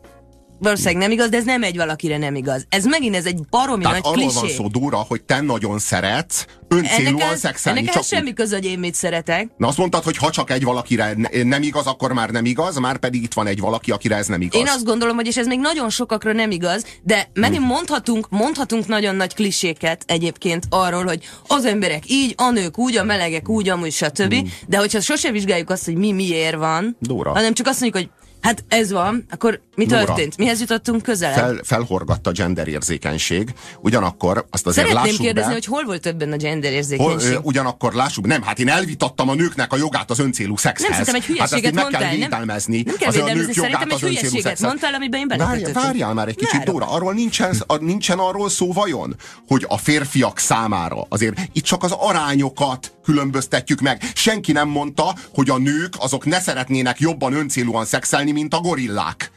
Valószínűleg nem igaz, de ez nem egy valakire nem igaz. Ez megint ez egy baromi Tehát nagy arról klisé. van szó, Dóra, hogy te nagyon szeretsz öncélúan szexelni. ennek csak ez semmi köze, hogy én mit szeretek. Na azt mondtad, hogy ha csak egy valakire ne- nem igaz, akkor már nem igaz, már pedig itt van egy valaki, akire ez nem igaz. Én azt gondolom, hogy és ez még nagyon sokakra nem igaz, de megint Hm. mondhatunk, mondhatunk nagyon nagy kliséket egyébként arról, hogy az emberek így, a nők úgy, a melegek úgy, amúgy stb. De hogyha sose vizsgáljuk azt, hogy mi miért van. Dóra. hanem csak azt mondjuk, hogy hát ez van, akkor mi Dóra. történt? Mihez jutottunk közelebb? Fel, felhorgatta gender érzékenység, ugyanakkor azt azért Szeretném lássuk kérdezni, be, hogy hol volt többen a gender Hol, ö, ugyanakkor lássuk, nem, hát én elvitattam a nőknek a jogát az öncélú szexhez. Nem, szerintem egy hát ezt így hülyességet meg kell mondtál, nem? védelmezni. Nem kell a védelmezni, szerintem egy hülyeséget mondtál, amiben én belekötöttem. Várjál már egy kicsit. Dóra, arról nincsen, a, nincsen arról szó vajon, hogy a férfiak számára, azért itt csak az arányokat különböztetjük meg. Senki nem mondta, hogy a nők azok ne szeretnének jobban öncélúan szexelni, mint a gorillák.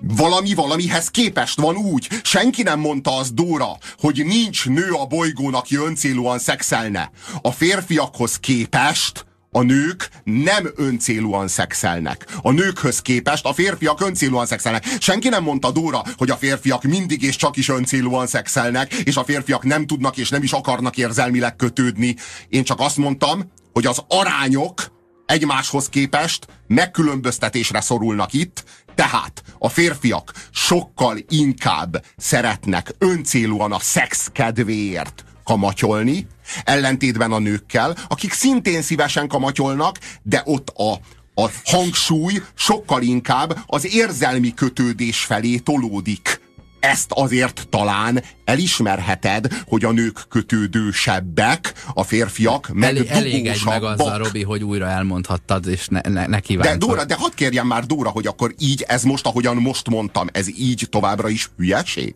Valami valamihez képest van úgy. Senki nem mondta az Dóra, hogy nincs nő a bolygón, aki öncélúan szexelne. A férfiakhoz képest a nők nem öncélúan szexelnek. A nőkhöz képest a férfiak öncélúan szexelnek. Senki nem mondta Dóra, hogy a férfiak mindig és csak is öncélúan szexelnek, és a férfiak nem tudnak és nem is akarnak érzelmileg kötődni. Én csak azt mondtam, hogy az arányok egymáshoz képest megkülönböztetésre szorulnak itt, tehát a férfiak sokkal inkább szeretnek öncélúan a szex kedvéért kamatyolni, ellentétben a nőkkel, akik szintén szívesen kamatyolnak, de ott a, a hangsúly sokkal inkább az érzelmi kötődés felé tolódik. Ezt azért talán elismerheted, hogy a nők kötődősebbek, a férfiak meg El, elégedj meg azzal. Robi, hogy újra elmondhattad, és ne, ne, ne De. Dóra, de hadd kérjem már Dóra, hogy akkor így, ez most, ahogyan most mondtam, ez így továbbra is hülyeség?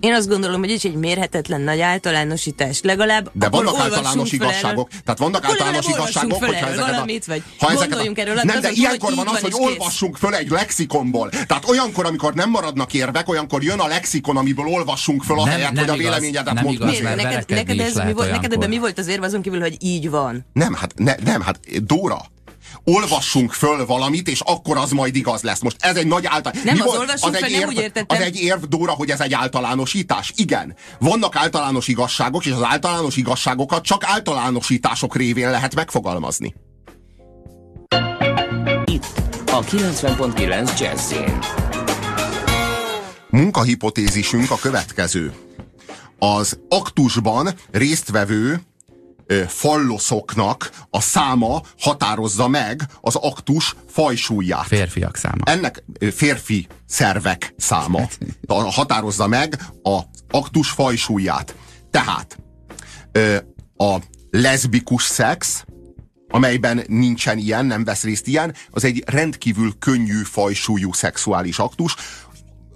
Én azt gondolom, hogy ez egy mérhetetlen nagy általánosítás. Legalább De vannak általános igazságok. Erről. Tehát vannak Akkor általános igazságok, fel hogyha erről ezeket valamit, vagy ha ezeket gondoljunk erről, Nem, de ilyenkor van az, hogy olvassunk föl egy lexikonból. Tehát olyankor, amikor nem maradnak érvek, olyankor jön a lexikon, amiből olvassunk föl a Nem- helyet, nem hogy a igaz, véleményedet nem mondd? Neked, neked, ez mi volt, neked ebben mi volt az érve azon kívül, hogy így van? Nem, hát, ne, nem, hát Dóra, olvassunk föl valamit, és akkor az majd igaz lesz. Most ez egy nagy általános... Nem, az olvassunk föl, nem úgy értettem. Az egy érv, Dóra, hogy ez egy általánosítás. Igen. Vannak általános igazságok, és az általános igazságokat csak általánosítások révén lehet megfogalmazni. Itt a 90.9 Jazzin. Munkahipotézisünk a következő. Az aktusban résztvevő falloszoknak a száma határozza meg az aktus fajsúlyát. Férfiak száma. Ennek férfi szervek száma határozza meg az aktus fajsúlyát. Tehát a leszbikus szex, amelyben nincsen ilyen, nem vesz részt ilyen, az egy rendkívül könnyű fajsúlyú szexuális aktus,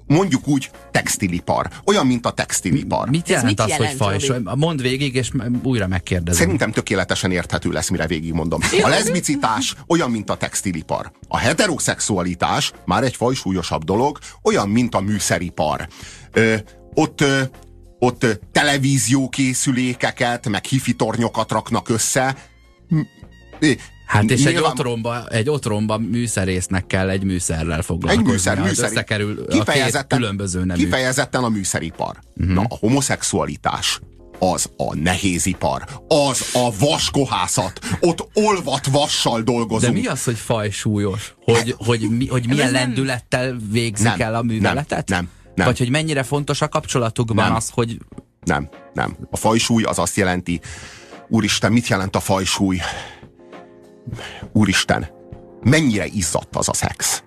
mondjuk úgy textilipar. Olyan, mint a textilipar. Mit jelent mit az, jelent, hogy fajsúly? Mondd végig, és újra megkérdezem. Szerintem tökéletesen érthető lesz, mire végigmondom. A leszbicitás olyan, mint a textilipar. A heteroszexualitás már egy fajsúlyosabb dolog, olyan, mint a műszeripar. Ö, ott ö, ott televíziókészülékeket, meg hifitornyokat raknak össze. Hát és egy nyilván- otromba, egy otromba műszerésznek kell egy műszerrel Egy foglalkozni. műszer, az műszer. Összekerül a két különböző nemű. Kifejezetten a műszeripar. Uh-huh. Na, a homoszexualitás az a nehézipar, az a vaskohászat. Ott olvat vassal De dolgozunk. mi az, hogy fajsúlyos? Hogy, hogy, mi, hogy milyen nem- lendülettel végzik el a műveletet? Nem, nem. Nem. Vagy hogy mennyire fontos a kapcsolatukban Nem. az, hogy Nem, nem. A fajsúly az azt jelenti, úristen, mit jelent a fajsúly? Úristen, mennyire izzadt az a szex?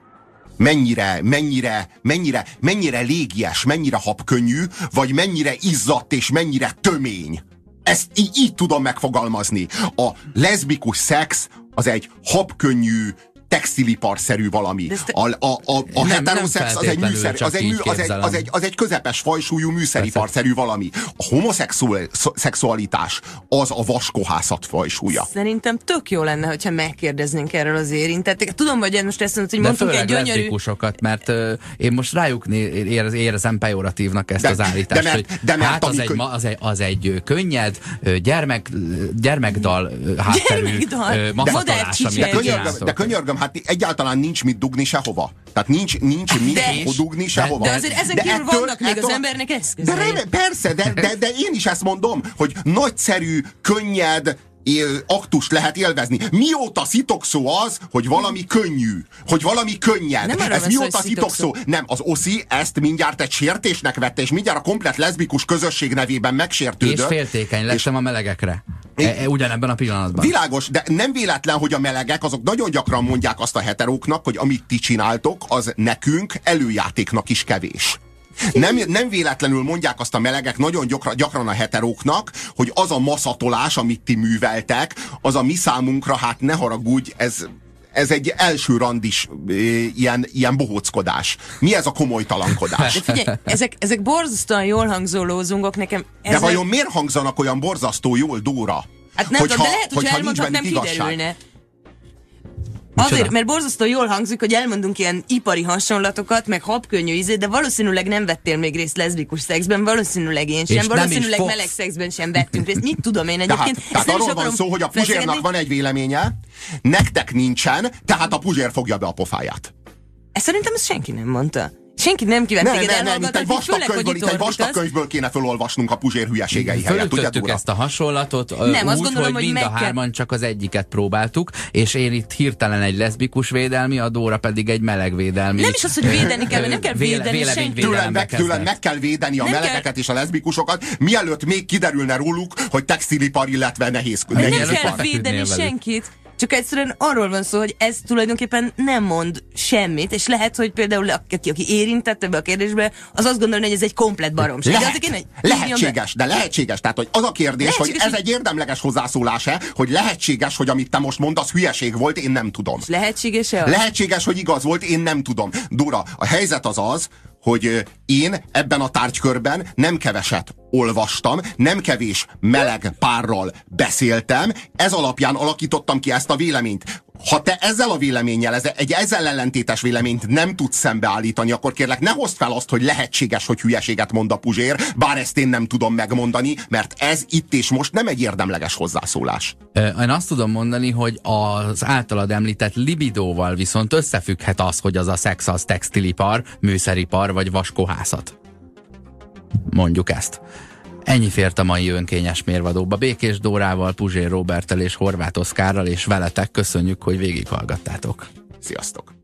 Mennyire, mennyire, mennyire, mennyire légies, mennyire habkönnyű, vagy mennyire izzadt és mennyire tömény? Ezt így, így tudom megfogalmazni. A leszbikus szex az egy habkönnyű, textiliparszerű valami. A, a, a, a Nem- heteroszex nem az egy, műszer, az, egy, mű, az, egy, az, egy, az egy közepes fajsúlyú műszeriparszerű valami. A homoszexualitás az a vaskohászat fajsúlya. Szerintem tök jó lenne, hogyha megkérdeznénk erről az érintetteket. Tudom, hogy most ezt mondod, hogy de mondtunk egy gyönyörű... mert ö, én most rájuk érez, érezem pejoratívnak ezt De- az állítást, de mert- hogy de mert hát az egy, az, egy, az egy könnyed, gyermek, gyermekdal hátterű Gyermekdal. ö, De- De könyörgöm, de könyörgöm, hát egyáltalán nincs mit dugni sehova. Tehát nincs, nincs mit De- dugni sehova. De azért ezen kívül vannak még az embernek De eszközei. rem- persze, de, de, de én is ezt mondom, hogy nagyszerű, könnyed, aktust lehet élvezni. Mióta szitokszó az, hogy valami könnyű, hogy valami könnyed. Nem ez mióta szitokszó. Nem, az oszi ezt mindjárt egy sértésnek vette, és mindjárt a komplet leszbikus közösség nevében megsértődött. És féltékeny lettem a melegekre. E, e, ugyanebben a pillanatban. Világos, de nem véletlen, hogy a melegek azok nagyon gyakran mondják azt a heteróknak, hogy amit ti csináltok, az nekünk előjátéknak is kevés. Nem, nem véletlenül mondják azt a melegek nagyon gyakran, gyakran a heteróknak, hogy az a maszatolás, amit ti műveltek, az a mi számunkra, hát ne haragudj, ez, ez egy első randis ilyen, ilyen bohóckodás. Mi ez a komolytalankodás? De figyelj, ezek, ezek borzasztóan jól hangzó lózungok nekem. De Ezek, vajon miért hangzanak olyan borzasztó jól, Dóra? Hát nem tudom, de lehet, hogy hogyha nincs elmondhatnám, bennük kiderülne. Azért, mert borzasztó jól hangzik, hogy elmondunk ilyen ipari hasonlatokat, meg habkönnyű ízé, de valószínűleg nem vettél még részt leszbikus szexben, valószínűleg én sem, És valószínűleg meleg szexben sem vettünk részt. Mit tudom én Tehát, egyébként? tehát is arról van szó, hogy a Puzsérnak van egy véleménye, nektek nincsen, tehát a Puzsér fogja be a pofáját. Ezt szerintem ezt senki nem mondta. Senki nem kívánt Nem, téged nem, nem, itt egy vastag főleg, könyvből, itt egy vastag könyvből kéne felolvasnunk a Puzsér hülyeségei helyett, Dura? ezt a hasonlatot Nem, azt úgy, gondolom, hogy hogy mind a kell- hárman csak az egyiket próbáltuk, és én itt hirtelen egy leszbikus védelmi, a Dóra pedig egy meleg védelmi. Nem is az, hogy védeni kell, nem kell védeni senkit. Tőlem meg, tőlem meg kell védeni a Nem melegeket kell- és a leszbikusokat, mielőtt még kiderülne róluk, hogy textilipar, illetve nehéz, Nem nehéz kell védeni senkit. Csak egyszerűen arról van szó, hogy ez tulajdonképpen nem mond semmit, és lehet, hogy például aki, aki érintett ebbe a kérdésbe, az azt gondolja, hogy ez egy komplet baromság. De Lehet, írjon be. lehetséges, de lehetséges. Tehát, hogy az a kérdés, Lehetséges, hogy ez egy érdemleges hozzászólás-e, hogy lehetséges, hogy amit te most mondasz, hülyeség volt, én nem tudom. Lehetséges-e az? Lehetséges, hogy igaz volt, én nem tudom. Dóra, a helyzet az az, hogy én ebben a tárgykörben nem keveset olvastam, nem kevés meleg párral beszéltem, ez alapján alakítottam ki ezt a véleményt. Ha te ezzel a véleménnyel, ez- egy ezzel ellentétes véleményt nem tudsz szembeállítani, akkor kérlek ne hozd fel azt, hogy lehetséges, hogy hülyeséget mond a Puzsér, bár ezt én nem tudom megmondani, mert ez itt és most nem egy érdemleges hozzászólás. Én azt tudom mondani, hogy az általad említett libidóval viszont összefügghet az, hogy az a szex az textilipar, műszeripar vagy vaskohászat. Mondjuk ezt. Ennyi fért a mai önkényes mérvadóba. Békés Dórával, Puzsér Robertel és Horváth Oszkárral és veletek köszönjük, hogy végighallgattátok. Sziasztok!